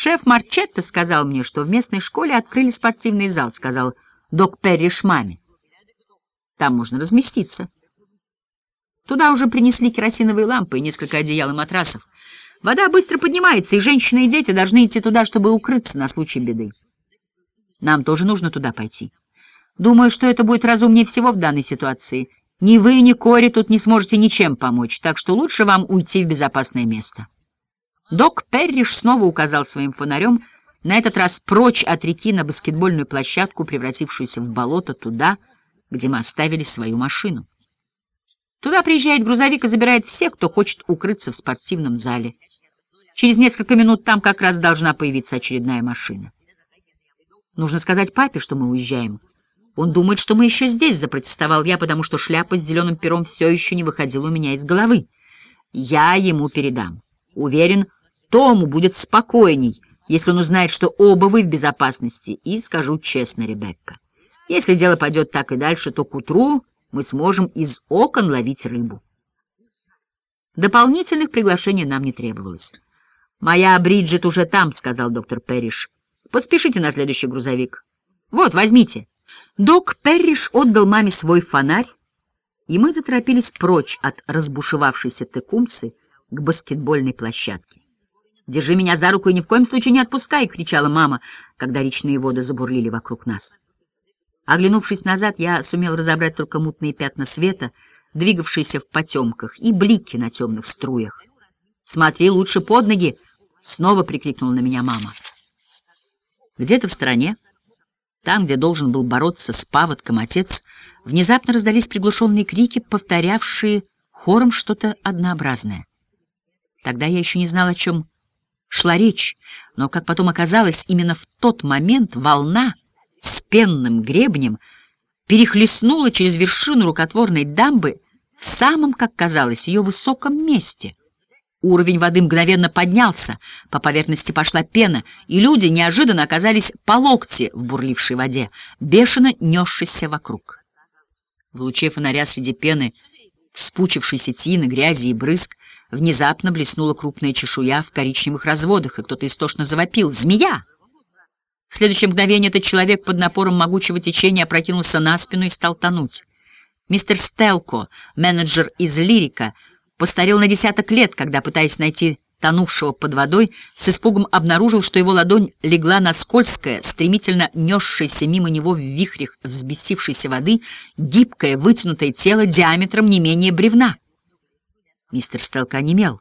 «Шеф Марчетто сказал мне, что в местной школе открыли спортивный зал», — сказал док Перриш маме. «Там можно разместиться». Туда уже принесли керосиновые лампы и несколько одеял и матрасов. Вода быстро поднимается, и женщины и дети должны идти туда, чтобы укрыться на случай беды. Нам тоже нужно туда пойти. Думаю, что это будет разумнее всего в данной ситуации. Ни вы, ни Кори тут не сможете ничем помочь, так что лучше вам уйти в безопасное место. Док Перриш снова указал своим фонарем, на этот раз прочь от реки на баскетбольную площадку, превратившуюся в болото, туда, где мы оставили свою машину. Туда приезжает грузовик и забирает всех, кто хочет укрыться в спортивном зале. Через несколько минут там как раз должна появиться очередная машина. Нужно сказать папе, что мы уезжаем. Он думает, что мы еще здесь, запротестовал я, потому что шляпа с зеленым пером все еще не выходила у меня из головы. Я ему передам. Уверен, Тому будет спокойней, если он узнает, что оба вы в безопасности. И скажу честно, Ребекка, если дело пойдет так и дальше, то к утру мы сможем из окон ловить рыбу. Дополнительных приглашений нам не требовалось. «Моя Бриджит уже там», — сказал доктор Перриш. «Поспешите на следующий грузовик. Вот, возьмите». Док Перриш отдал маме свой фонарь, и мы заторопились прочь от разбушевавшейся Текумсы к баскетбольной площадке. «Держи меня за руку и ни в коем случае не отпускай!» — кричала мама, когда речные воды забурлили вокруг нас. Оглянувшись назад, я сумел разобрать только мутные пятна света, двигавшиеся в потемках, и блики на темных струях. «Смотри лучше под ноги!» — снова прикрикнула на меня мама. Где-то в стороне, там, где должен был бороться с паводком отец, внезапно раздались приглушенные крики, повторявшие хором что-то однообразное. Тогда я еще не знал, о чем шла речь, но, как потом оказалось, именно в тот момент волна с пенным гребнем перехлестнула через вершину рукотворной дамбы в самом, как казалось, ее высоком месте. Уровень воды мгновенно поднялся, по поверхности пошла пена, и люди неожиданно оказались по локти в бурлившей воде, бешено несшейся вокруг. В луче фонаря среди пены, вспучившейся тины, грязи и брызг, внезапно блеснула крупная чешуя в коричневых разводах, и кто-то истошно завопил «Змея!». В следующее мгновение этот человек под напором могучего течения опрокинулся на спину и стал тонуть. Мистер Стелко, менеджер из «Лирика», постарел на десяток лет, когда, пытаясь найти тонувшего под водой, с испугом обнаружил, что его ладонь легла на скользкое, стремительно несшееся мимо него в вихрях взбесившейся воды, гибкое, вытянутое тело диаметром не менее бревна. Мистер Стелка онемел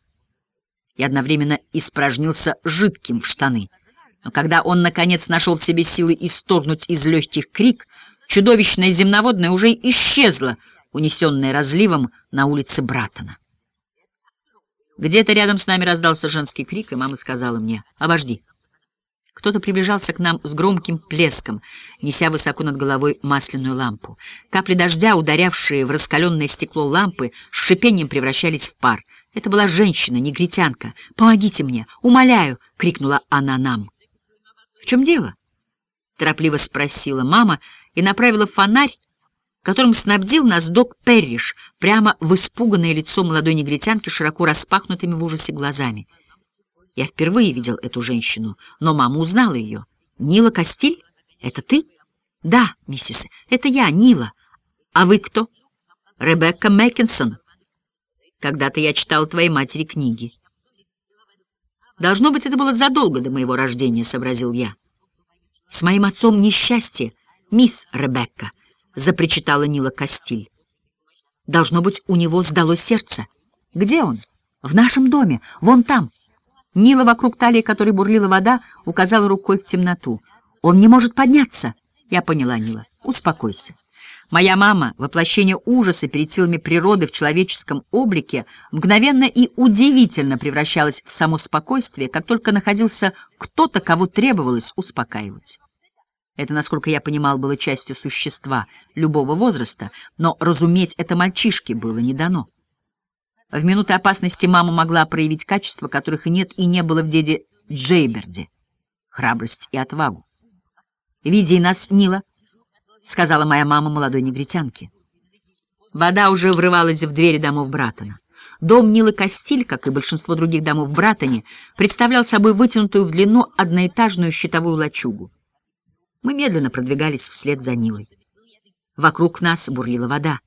и одновременно испражнился жидким в штаны. Но когда он, наконец, нашел в себе силы исторгнуть из легких крик, чудовищное земноводное уже исчезло, унесенное разливом на улице Братона. Где-то рядом с нами раздался женский крик, и мама сказала мне «Обожди». Кто-то приближался к нам с громким плеском, неся высоко над головой масляную лампу. Капли дождя, ударявшие в раскаленное стекло лампы, с шипением превращались в пар. Это была женщина, негритянка. «Помогите мне! Умоляю!» — крикнула она нам. «В чем дело?» — торопливо спросила мама и направила фонарь, которым снабдил нас док Перриш, прямо в испуганное лицо молодой негритянки широко распахнутыми в ужасе глазами. Я впервые видел эту женщину, но мама узнала ее. «Нила Кастиль? Это ты?» «Да, миссис, это я, Нила. А вы кто?» «Ребекка Мэккинсон. Когда-то я читал твоей матери книги». «Должно быть, это было задолго до моего рождения», — сообразил я. «С моим отцом несчастье, мисс Ребекка», — запричитала Нила Кастиль. «Должно быть, у него сдалось сердце. Где он?» «В нашем доме, вон там». Нила, вокруг талии которой бурлила вода, указала рукой в темноту. «Он не может подняться!» Я поняла, Нила. «Успокойся». Моя мама, воплощение ужаса перед силами природы в человеческом облике, мгновенно и удивительно превращалась в само спокойствие, как только находился кто-то, кого требовалось успокаивать. Это, насколько я понимал, было частью существа любого возраста, но разуметь это мальчишке было не дано. В минуты опасности мама могла проявить качества, которых нет и не было в деде Джейберде — храбрость и отвагу. «Веди нас, Нила», — сказала моя мама молодой негритянке. Вода уже врывалась в двери домов Братона. Дом Нилы Кастиль, как и большинство других домов в Братоне, представлял собой вытянутую в длину одноэтажную щитовую лачугу. Мы медленно продвигались вслед за Нилой. Вокруг нас бурлила вода.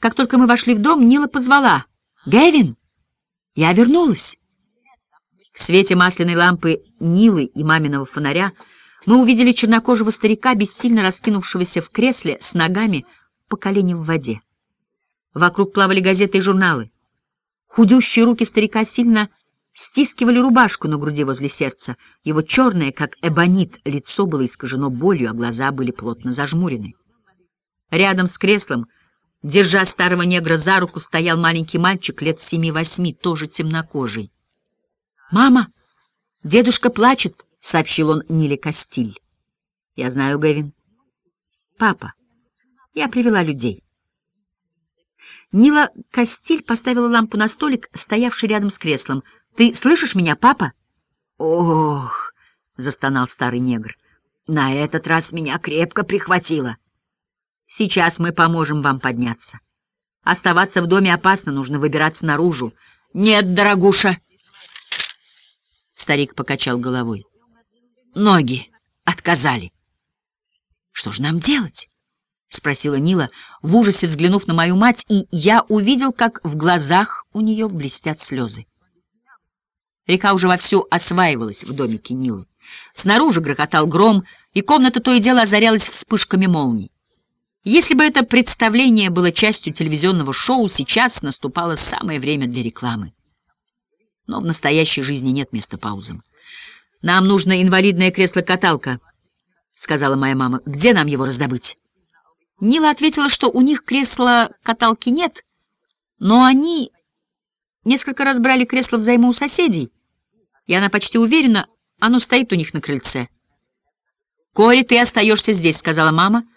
Как только мы вошли в дом, Нила позвала — «Гэвин, я вернулась!» В свете масляной лампы Нилы и маминого фонаря мы увидели чернокожего старика, бессильно раскинувшегося в кресле с ногами по колени в воде. Вокруг плавали газеты и журналы. Худющие руки старика сильно стискивали рубашку на груди возле сердца. Его черное, как эбонит, лицо было искажено болью, а глаза были плотно зажмурены. Рядом с креслом — Держа старого негра за руку, стоял маленький мальчик лет семи-восьми, тоже темнокожий. «Мама, дедушка плачет», — сообщил он Ниле Кастиль. «Я знаю, Гэвин». «Папа, я привела людей». Нила Кастиль поставила лампу на столик, стоявший рядом с креслом. «Ты слышишь меня, папа?» «Ох!» — застонал старый негр. «На этот раз меня крепко прихватило». Сейчас мы поможем вам подняться. Оставаться в доме опасно, нужно выбираться наружу. Нет, дорогуша. Старик покачал головой. Ноги отказали. Что же нам делать? Спросила Нила, в ужасе взглянув на мою мать, и я увидел, как в глазах у нее блестят слезы. Река уже вовсю осваивалась в домике Нилы. Снаружи грохотал гром, и комната то и дело озарялась вспышками молний. Если бы это представление было частью телевизионного шоу, сейчас наступало самое время для рекламы. Но в настоящей жизни нет места паузам. «Нам нужно инвалидное кресло-каталка», — сказала моя мама. «Где нам его раздобыть?» Нила ответила, что у них кресла-каталки нет, но они несколько раз брали кресло взаймы у соседей, и она почти уверена, оно стоит у них на крыльце. «Кори, ты остаешься здесь», — сказала мама, —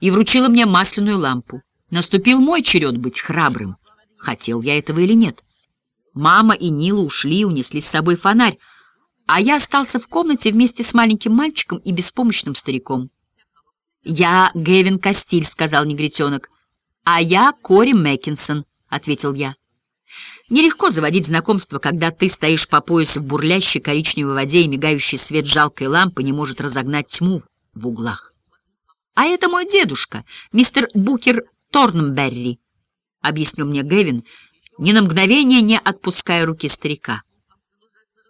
и вручила мне масляную лампу. Наступил мой черед быть храбрым. Хотел я этого или нет. Мама и Нила ушли, унесли с собой фонарь, а я остался в комнате вместе с маленьким мальчиком и беспомощным стариком. «Я Гэвин Кастиль», — сказал негритенок. «А я Кори Мэккинсон», — ответил я. Нелегко заводить знакомство, когда ты стоишь по пояс в бурлящей коричневой воде, и мигающий свет жалкой лампы не может разогнать тьму в углах. «А это мой дедушка, мистер Букер Торнберри», — объяснил мне Гэвин, ни на мгновение не отпуская руки старика.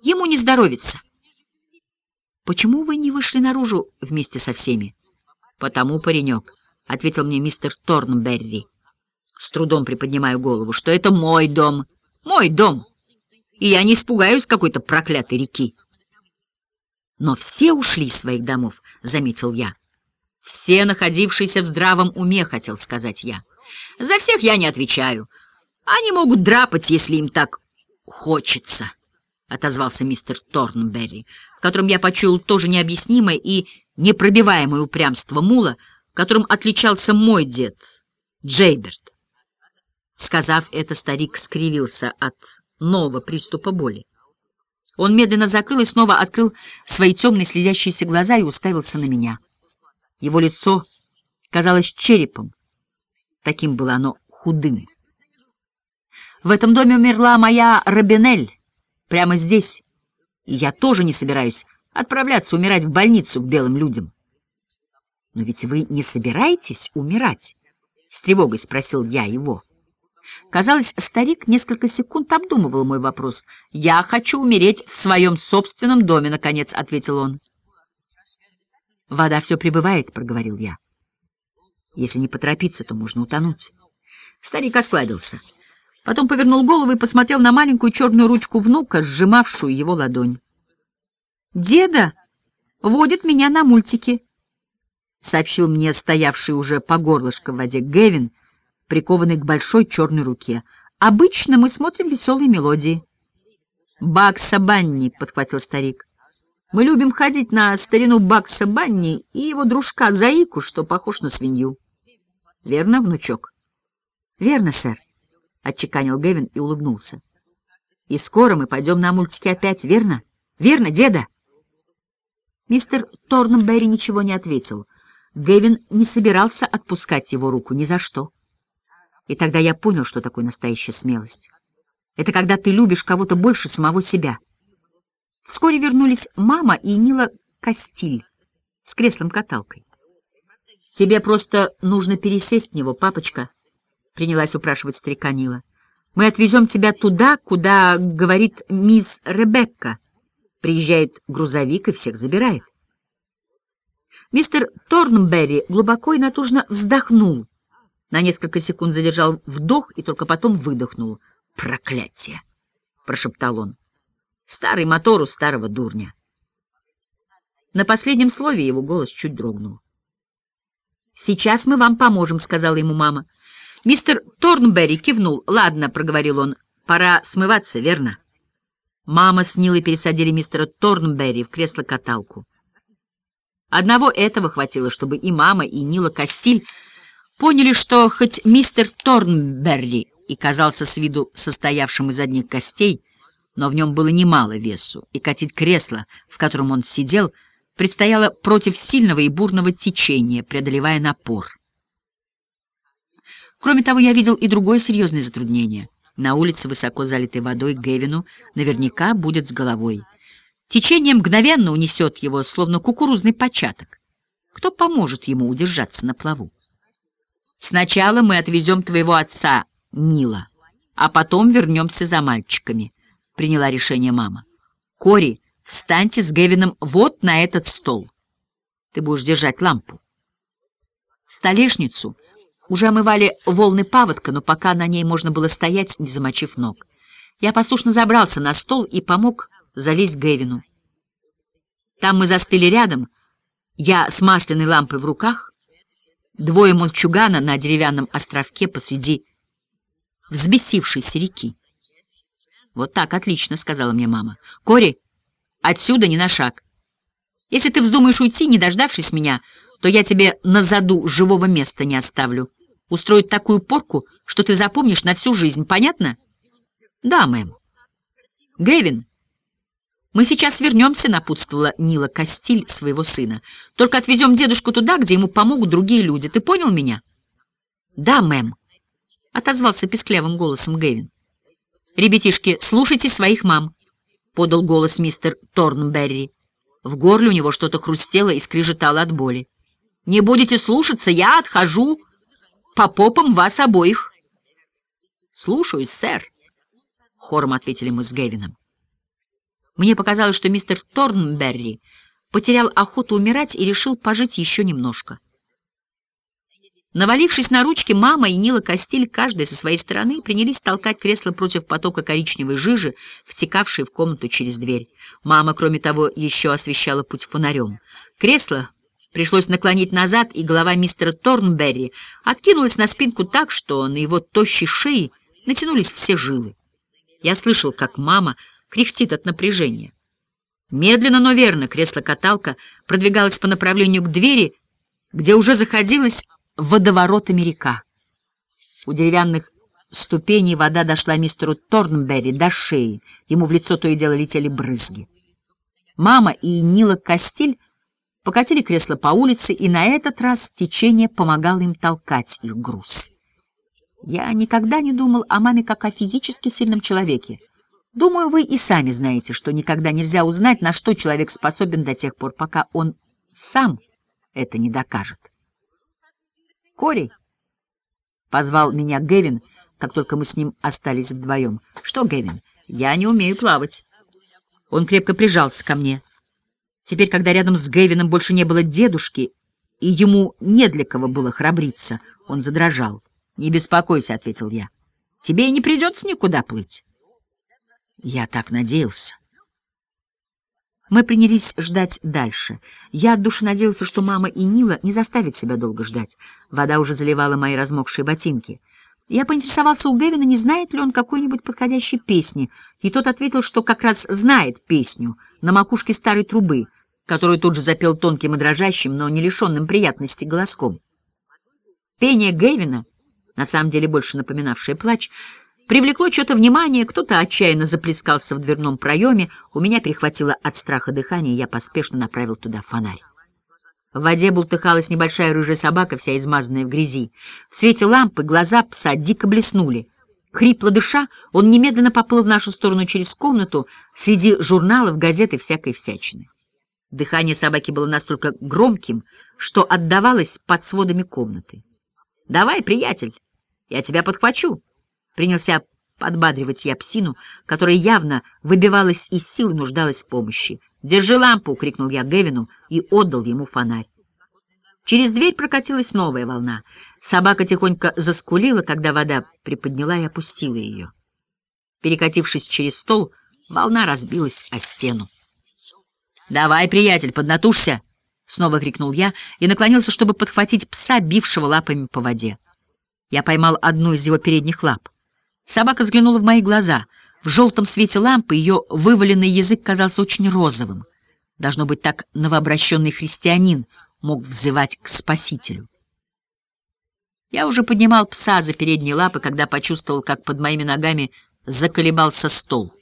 «Ему не здоровится». «Почему вы не вышли наружу вместе со всеми?» «Потому, паренек», — ответил мне мистер Торнберри, с трудом приподнимаю голову, что это мой дом, мой дом, и я не испугаюсь какой-то проклятой реки. «Но все ушли из своих домов», — заметил я. Все находившиеся в здравом уме, хотел сказать я. За всех я не отвечаю. Они могут драпать, если им так хочется, — отозвался мистер Торнберри, в котором я почуял тоже необъяснимое и непробиваемое упрямство мула, которым отличался мой дед, Джейберт. Сказав это, старик скривился от нового приступа боли. Он медленно закрыл и снова открыл свои темные слезящиеся глаза и уставился на меня. Его лицо казалось черепом, таким было оно худым. В этом доме умерла моя Робинель, прямо здесь, и я тоже не собираюсь отправляться умирать в больницу к белым людям. «Но ведь вы не собираетесь умирать?» — с тревогой спросил я его. Казалось, старик несколько секунд обдумывал мой вопрос. «Я хочу умереть в своем собственном доме», — наконец ответил он. «Вода все прибывает», — проговорил я. «Если не поторопиться, то можно утонуть». Старик осклабился. Потом повернул голову и посмотрел на маленькую черную ручку внука, сжимавшую его ладонь. «Деда водит меня на мультики». — сообщил мне стоявший уже по горлышко в воде Гевин, прикованный к большой черной руке. «Обычно мы смотрим веселые мелодии». «Бакса Банни», — подхватил старик. «Мы любим ходить на старину Бакса Банни и его дружка Заику, что похож на свинью». «Верно, внучок?» «Верно, сэр», — отчеканил Гевин и улыбнулся. «И скоро мы пойдем на мультики опять, верно? Верно, деда?» Мистер Торнберри ничего не ответил. Гевин не собирался отпускать его руку ни за что. И тогда я понял, что такое настоящая смелость. Это когда ты любишь кого-то больше самого себя. Вскоре вернулись мама и Нила Кастиль с креслом-каталкой. «Тебе просто нужно пересесть в него, папочка», — принялась упрашивать старика Нила. «Мы отвезем тебя туда, куда, говорит мисс Ребекка. Приезжает грузовик и всех забирает». Мистер Торнберри глубоко и натужно вздохнул, на несколько секунд задержал вдох и только потом выдохнул. «Проклятие!» — прошептал он. «Старый мотор у старого дурня». На последнем слове его голос чуть дрогнул. «Сейчас мы вам поможем», — сказала ему мама. Мистер Торнберри кивнул. «Ладно», — проговорил он, — «пора смываться, верно?» Мама с Нилой пересадили мистера Торнберри в кресло-каталку. Одного этого хватило, чтобы и мама, и Нила Кастиль поняли, что хоть мистер Торнберри и казался с виду состоявшим из одних костей, но в нем было немало весу, и катить кресло, в котором он сидел, предстояло против сильного и бурного течения, преодолевая напор. Кроме того, я видел и другое серьезное затруднение. На улице, высоко залитой водой, Гевину наверняка будет с головой. Течение мгновенно унесет его, словно кукурузный початок. Кто поможет ему удержаться на плаву? Сначала мы отвезем твоего отца, Нила, а потом вернемся за мальчиками, — приняла решение мама. Кори, встаньте с Гевином вот на этот стол. Ты будешь держать лампу. Столешницу уже омывали волны паводка, но пока на ней можно было стоять, не замочив ног. Я послушно забрался на стол и помог залезть Гевину. Там мы застыли рядом, я с масляной лампой в руках, Двое мальчугана на деревянном островке посреди взбесившейся реки. «Вот так, отлично», — сказала мне мама. «Кори, отсюда не на шаг. Если ты вздумаешь уйти, не дождавшись меня, то я тебе на заду живого места не оставлю. Устроить такую порку, что ты запомнишь на всю жизнь, понятно?» «Да, мэм». «Гэвин, «Мы сейчас вернемся», — напутствовала Нила Кастиль своего сына. «Только отвезем дедушку туда, где ему помогут другие люди. Ты понял меня?» «Да, мэм», — отозвался песклявым голосом Гэвин. «Ребятишки, слушайте своих мам», — подал голос мистер Торнберри. В горле у него что-то хрустело и скрежетало от боли. «Не будете слушаться, я отхожу по попам вас обоих». «Слушаюсь, сэр», — хором ответили мы с Гэвином. Мне показалось, что мистер Торнберри потерял охоту умирать и решил пожить еще немножко. Навалившись на ручки, мама и Нила Костель, каждая со своей стороны, принялись толкать кресло против потока коричневой жижи, втекавшей в комнату через дверь. Мама, кроме того, еще освещала путь фонарем. Кресло пришлось наклонить назад, и голова мистера Торнберри откинулась на спинку так, что на его тощей шее натянулись все жилы. Я слышал, как мама кряхтит от напряжения. Медленно, но верно кресло-каталка продвигалось по направлению к двери, где уже заходилась водоворотами река. У деревянных ступеней вода дошла мистеру Торнберри до шеи, ему в лицо то и дело летели брызги. Мама и Нила Костиль покатили кресло по улице, и на этот раз течение помогало им толкать их груз. Я никогда не думал о маме как о физически сильном человеке, Думаю, вы и сами знаете, что никогда нельзя узнать, на что человек способен до тех пор, пока он сам это не докажет. «Кори!» — позвал меня Гевин, как только мы с ним остались вдвоем. «Что, Гевин? Я не умею плавать». Он крепко прижался ко мне. Теперь, когда рядом с Гевином больше не было дедушки, и ему не для кого было храбриться, он задрожал. «Не беспокойся», — ответил я. «Тебе и не придется никуда плыть». Я так надеялся. Мы принялись ждать дальше. Я от души надеялся, что мама и Нила не заставят себя долго ждать. Вода уже заливала мои размокшие ботинки. Я поинтересовался у Гевина, не знает ли он какой-нибудь подходящей песни, и тот ответил, что как раз знает песню «На макушке старой трубы», которую тут же запел тонким и дрожащим, но не лишенным приятности голоском. Пение Гевина, на самом деле больше напоминавшее плач, Привлекло что-то внимание, кто-то отчаянно заплескался в дверном проеме, у меня перехватило от страха дыхание, я поспешно направил туда фонарь. В воде бултыхалась небольшая рыжая собака, вся измазанная в грязи. В свете лампы глаза пса дико блеснули. Хрипло дыша, он немедленно поплыл в нашу сторону через комнату среди журналов, газет и всякой всячины. Дыхание собаки было настолько громким, что отдавалось под сводами комнаты. «Давай, приятель, я тебя подхвачу!» Принялся подбадривать я псину, которая явно выбивалась из сил и нуждалась в помощи. «Держи лампу!» — крикнул я Гевину и отдал ему фонарь. Через дверь прокатилась новая волна. Собака тихонько заскулила, когда вода приподняла и опустила ее. Перекатившись через стол, волна разбилась о стену. «Давай, приятель, поднатужься!» — снова крикнул я и наклонился, чтобы подхватить пса, бившего лапами по воде. Я поймал одну из его передних лап. Собака взглянула в мои глаза. В желтом свете лампы ее вываленный язык казался очень розовым. Должно быть, так новообращенный христианин мог взывать к Спасителю. Я уже поднимал пса за передние лапы, когда почувствовал, как под моими ногами заколебался стол.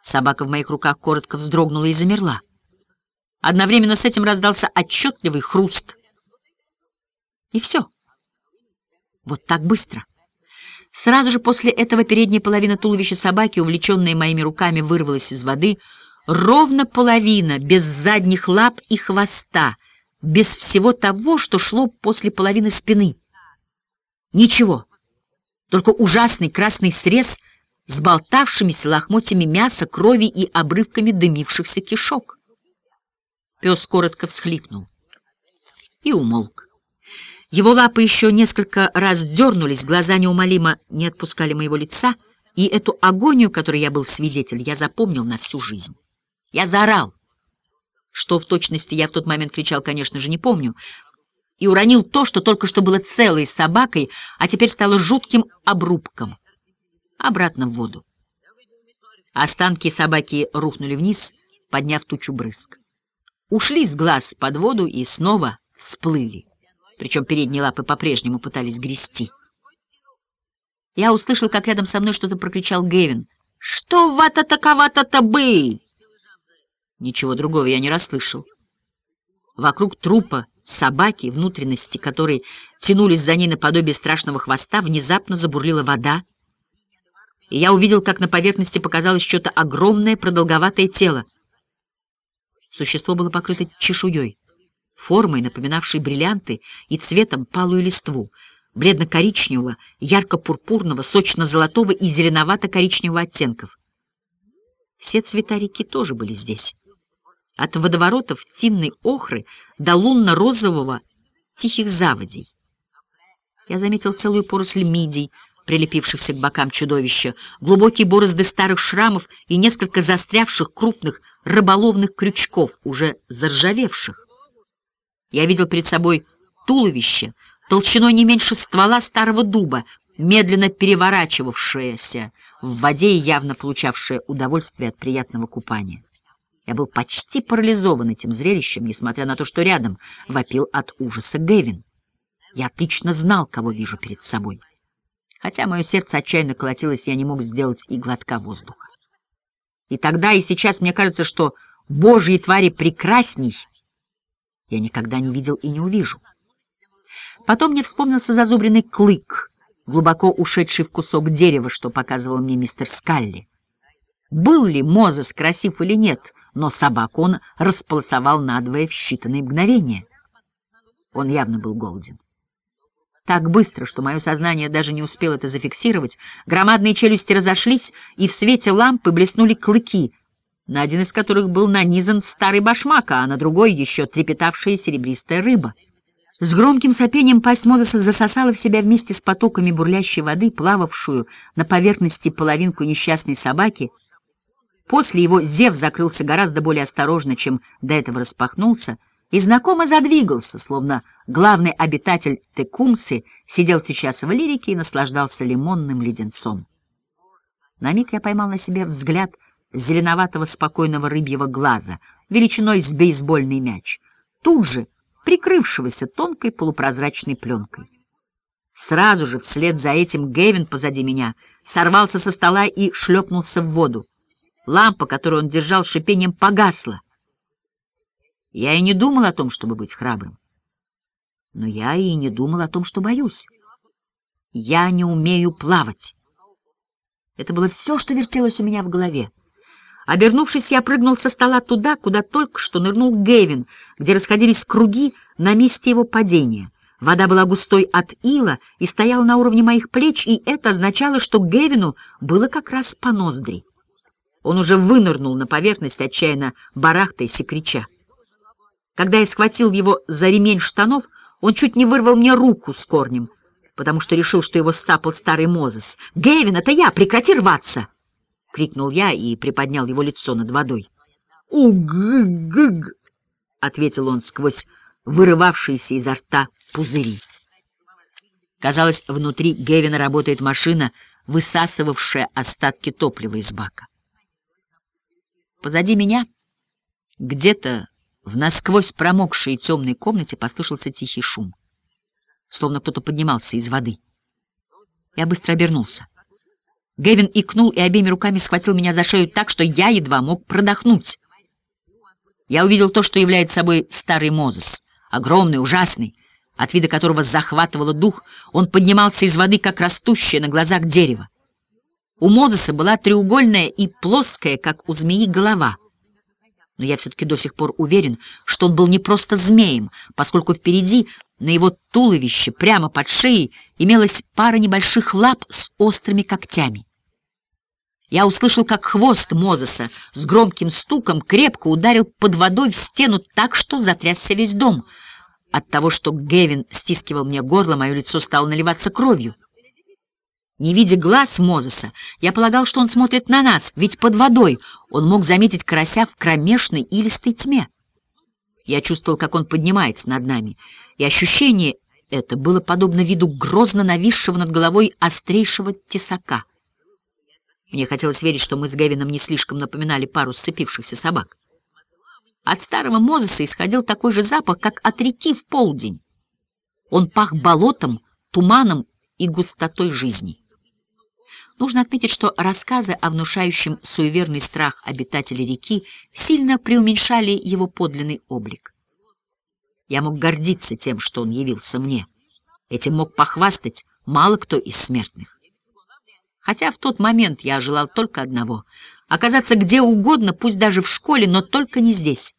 Собака в моих руках коротко вздрогнула и замерла. Одновременно с этим раздался отчетливый хруст. И все. Вот так быстро. Сразу же после этого передняя половина туловища собаки, увлеченная моими руками, вырвалась из воды. Ровно половина, без задних лап и хвоста, без всего того, что шло после половины спины. Ничего, только ужасный красный срез с болтавшимися лохмотьями мяса, крови и обрывками дымившихся кишок. Пес коротко всхлипнул и умолк. Его лапы еще несколько раз дернулись, глаза неумолимо не отпускали моего лица, и эту агонию, которой я был свидетель, я запомнил на всю жизнь. Я заорал. Что в точности я в тот момент кричал, конечно же, не помню, и уронил то, что только что было целой собакой, а теперь стало жутким обрубком. Обратно в воду. Останки собаки рухнули вниз, подняв тучу брызг. Ушли с глаз под воду и снова всплыли причем передние лапы по-прежнему пытались грести. Я услышал, как рядом со мной что-то прокричал Гевин. «Что вата таковата-то бы?» Ничего другого я не расслышал. Вокруг трупа собаки, внутренности которой тянулись за ней наподобие страшного хвоста, внезапно забурлила вода, и я увидел, как на поверхности показалось что-то огромное продолговатое тело. Существо было покрыто чешуей формой, напоминавшей бриллианты, и цветом палую листву, бледно-коричневого, ярко-пурпурного, сочно-золотого и зеленовато-коричневого оттенков. Все цвета реки тоже были здесь. От водоворотов тинной охры до лунно-розового тихих заводей. Я заметил целую поросль мидий, прилепившихся к бокам чудовища, глубокие борозды старых шрамов и несколько застрявших крупных рыболовных крючков, уже заржавевших. Я видел перед собой туловище, толщиной не меньше ствола старого дуба, медленно переворачивавшееся в воде и явно получавшее удовольствие от приятного купания. Я был почти парализован этим зрелищем, несмотря на то, что рядом вопил от ужаса Гэвин. Я отлично знал, кого вижу перед собой. Хотя мое сердце отчаянно колотилось, я не мог сделать и глотка воздуха. И тогда, и сейчас мне кажется, что божьи твари прекрасней — я никогда не видел и не увижу. Потом мне вспомнился зазубренный клык, глубоко ушедший в кусок дерева, что показывал мне мистер Скалли. Был ли Мозес красив или нет, но собаку он располосовал надвое в считанные мгновения. Он явно был голоден. Так быстро, что мое сознание даже не успело это зафиксировать, громадные челюсти разошлись, и в свете лампы блеснули клыки, на один из которых был нанизан старый башмак, а на другой еще трепетавшая серебристая рыба. С громким сопением пасть Модеса засосала в себя вместе с потоками бурлящей воды, плававшую на поверхности половинку несчастной собаки, После его зев закрылся гораздо более осторожно, чем до этого распахнулся, и знакомо задвигался, словно главный обитатель Текумсы сидел сейчас в лирике и наслаждался лимонным леденцом. На миг я поймал на себе взгляд зеленоватого спокойного рыбьего глаза, величиной с бейсбольный мяч, тут же прикрывшегося тонкой полупрозрачной пленкой. Сразу же вслед за этим Гевин позади меня сорвался со стола и шлепнулся в воду. Лампа, которую он держал, шипением погасла. Я и не думал о том, чтобы быть храбрым. Но я и не думал о том, что боюсь. Я не умею плавать. Это было все, что вертелось у меня в голове. Обернувшись, я прыгнул со стола туда, куда только что нырнул Гевин, где расходились круги на месте его падения. Вода была густой от ила и стояла на уровне моих плеч, и это означало, что Гевину было как раз по ноздри. Он уже вынырнул на поверхность, отчаянно барахтаясь и крича. Когда я схватил его за ремень штанов, он чуть не вырвал мне руку с корнем, потому что решил, что его сцапал старый Мозес. «Гевин, это я! Прекрати рваться!» — крикнул я и приподнял его лицо над водой. «Уг-гыг!» — ответил он сквозь вырывавшиеся изо рта пузыри. Казалось, внутри Гевина работает машина, высасывавшая остатки топлива из бака. Позади меня, где-то в насквозь промокшей темной комнате, послышался тихий шум, словно кто-то поднимался из воды. Я быстро обернулся. Гевин икнул и обеими руками схватил меня за шею так, что я едва мог продохнуть. Я увидел то, что является собой старый Мозес, огромный, ужасный, от вида которого захватывало дух, он поднимался из воды, как растущее на глазах дерево. У Мозеса была треугольная и плоская, как у змеи, голова. Но я все-таки до сих пор уверен, что он был не просто змеем, поскольку впереди, на его туловище, прямо под шеей, имелась пара небольших лап с острыми когтями. Я услышал, как хвост Мозеса с громким стуком крепко ударил под водой в стену так, что затрясся весь дом. От того, что Гевин стискивал мне горло, мое лицо стало наливаться кровью. Не видя глаз Мозеса, я полагал, что он смотрит на нас, ведь под водой он мог заметить карася в кромешной илистой тьме. Я чувствовал, как он поднимается над нами, и ощущение это было подобно виду грозно нависшего над головой острейшего тесака. Мне хотелось верить, что мы с Гевином не слишком напоминали пару сцепившихся собак. От старого Мозеса исходил такой же запах, как от реки в полдень. Он пах болотом, туманом и густотой жизни. Нужно отметить, что рассказы о внушающем суеверный страх обитателей реки сильно преуменьшали его подлинный облик. Я мог гордиться тем, что он явился мне. Этим мог похвастать мало кто из смертных. Хотя в тот момент я желал только одного — оказаться где угодно, пусть даже в школе, но только не здесь.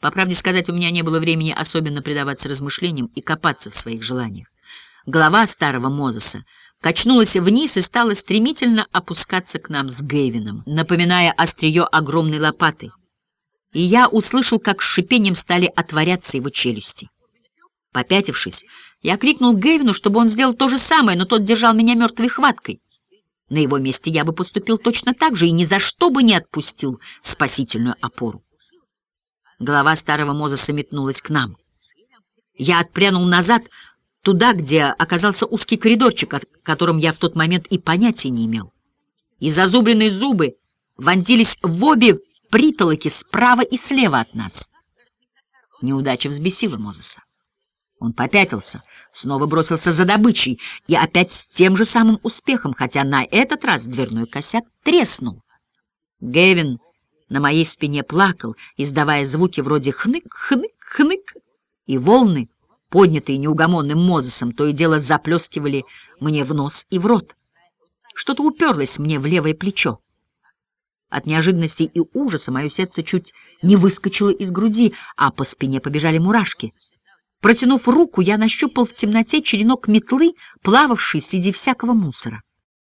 По правде сказать, у меня не было времени особенно предаваться размышлениям и копаться в своих желаниях. Голова старого Мозеса качнулась вниз и стала стремительно опускаться к нам с Гейвином, напоминая острие огромной лопаты. И я услышал, как с шипением стали отворяться его челюсти. Попятившись, я крикнул Гевину, чтобы он сделал то же самое, но тот держал меня мертвой хваткой. На его месте я бы поступил точно так же и ни за что бы не отпустил спасительную опору. Голова старого Мозеса метнулась к нам. Я отпрянул назад, туда, где оказался узкий коридорчик, о котором я в тот момент и понятия не имел. И зазубренные зубы вонзились в обе притолоки справа и слева от нас. Неудача взбесила Мозеса. Он попятился, снова бросился за добычей, и опять с тем же самым успехом, хотя на этот раз дверной косяк треснул. Гевин на моей спине плакал, издавая звуки вроде «хнык, хнык, хнык», и волны, поднятые неугомонным Мозесом, то и дело заплескивали мне в нос и в рот. Что-то уперлось мне в левое плечо. От неожиданности и ужаса мое сердце чуть не выскочило из груди, а по спине побежали мурашки — Протянув руку, я нащупал в темноте черенок метлы, плававший среди всякого мусора.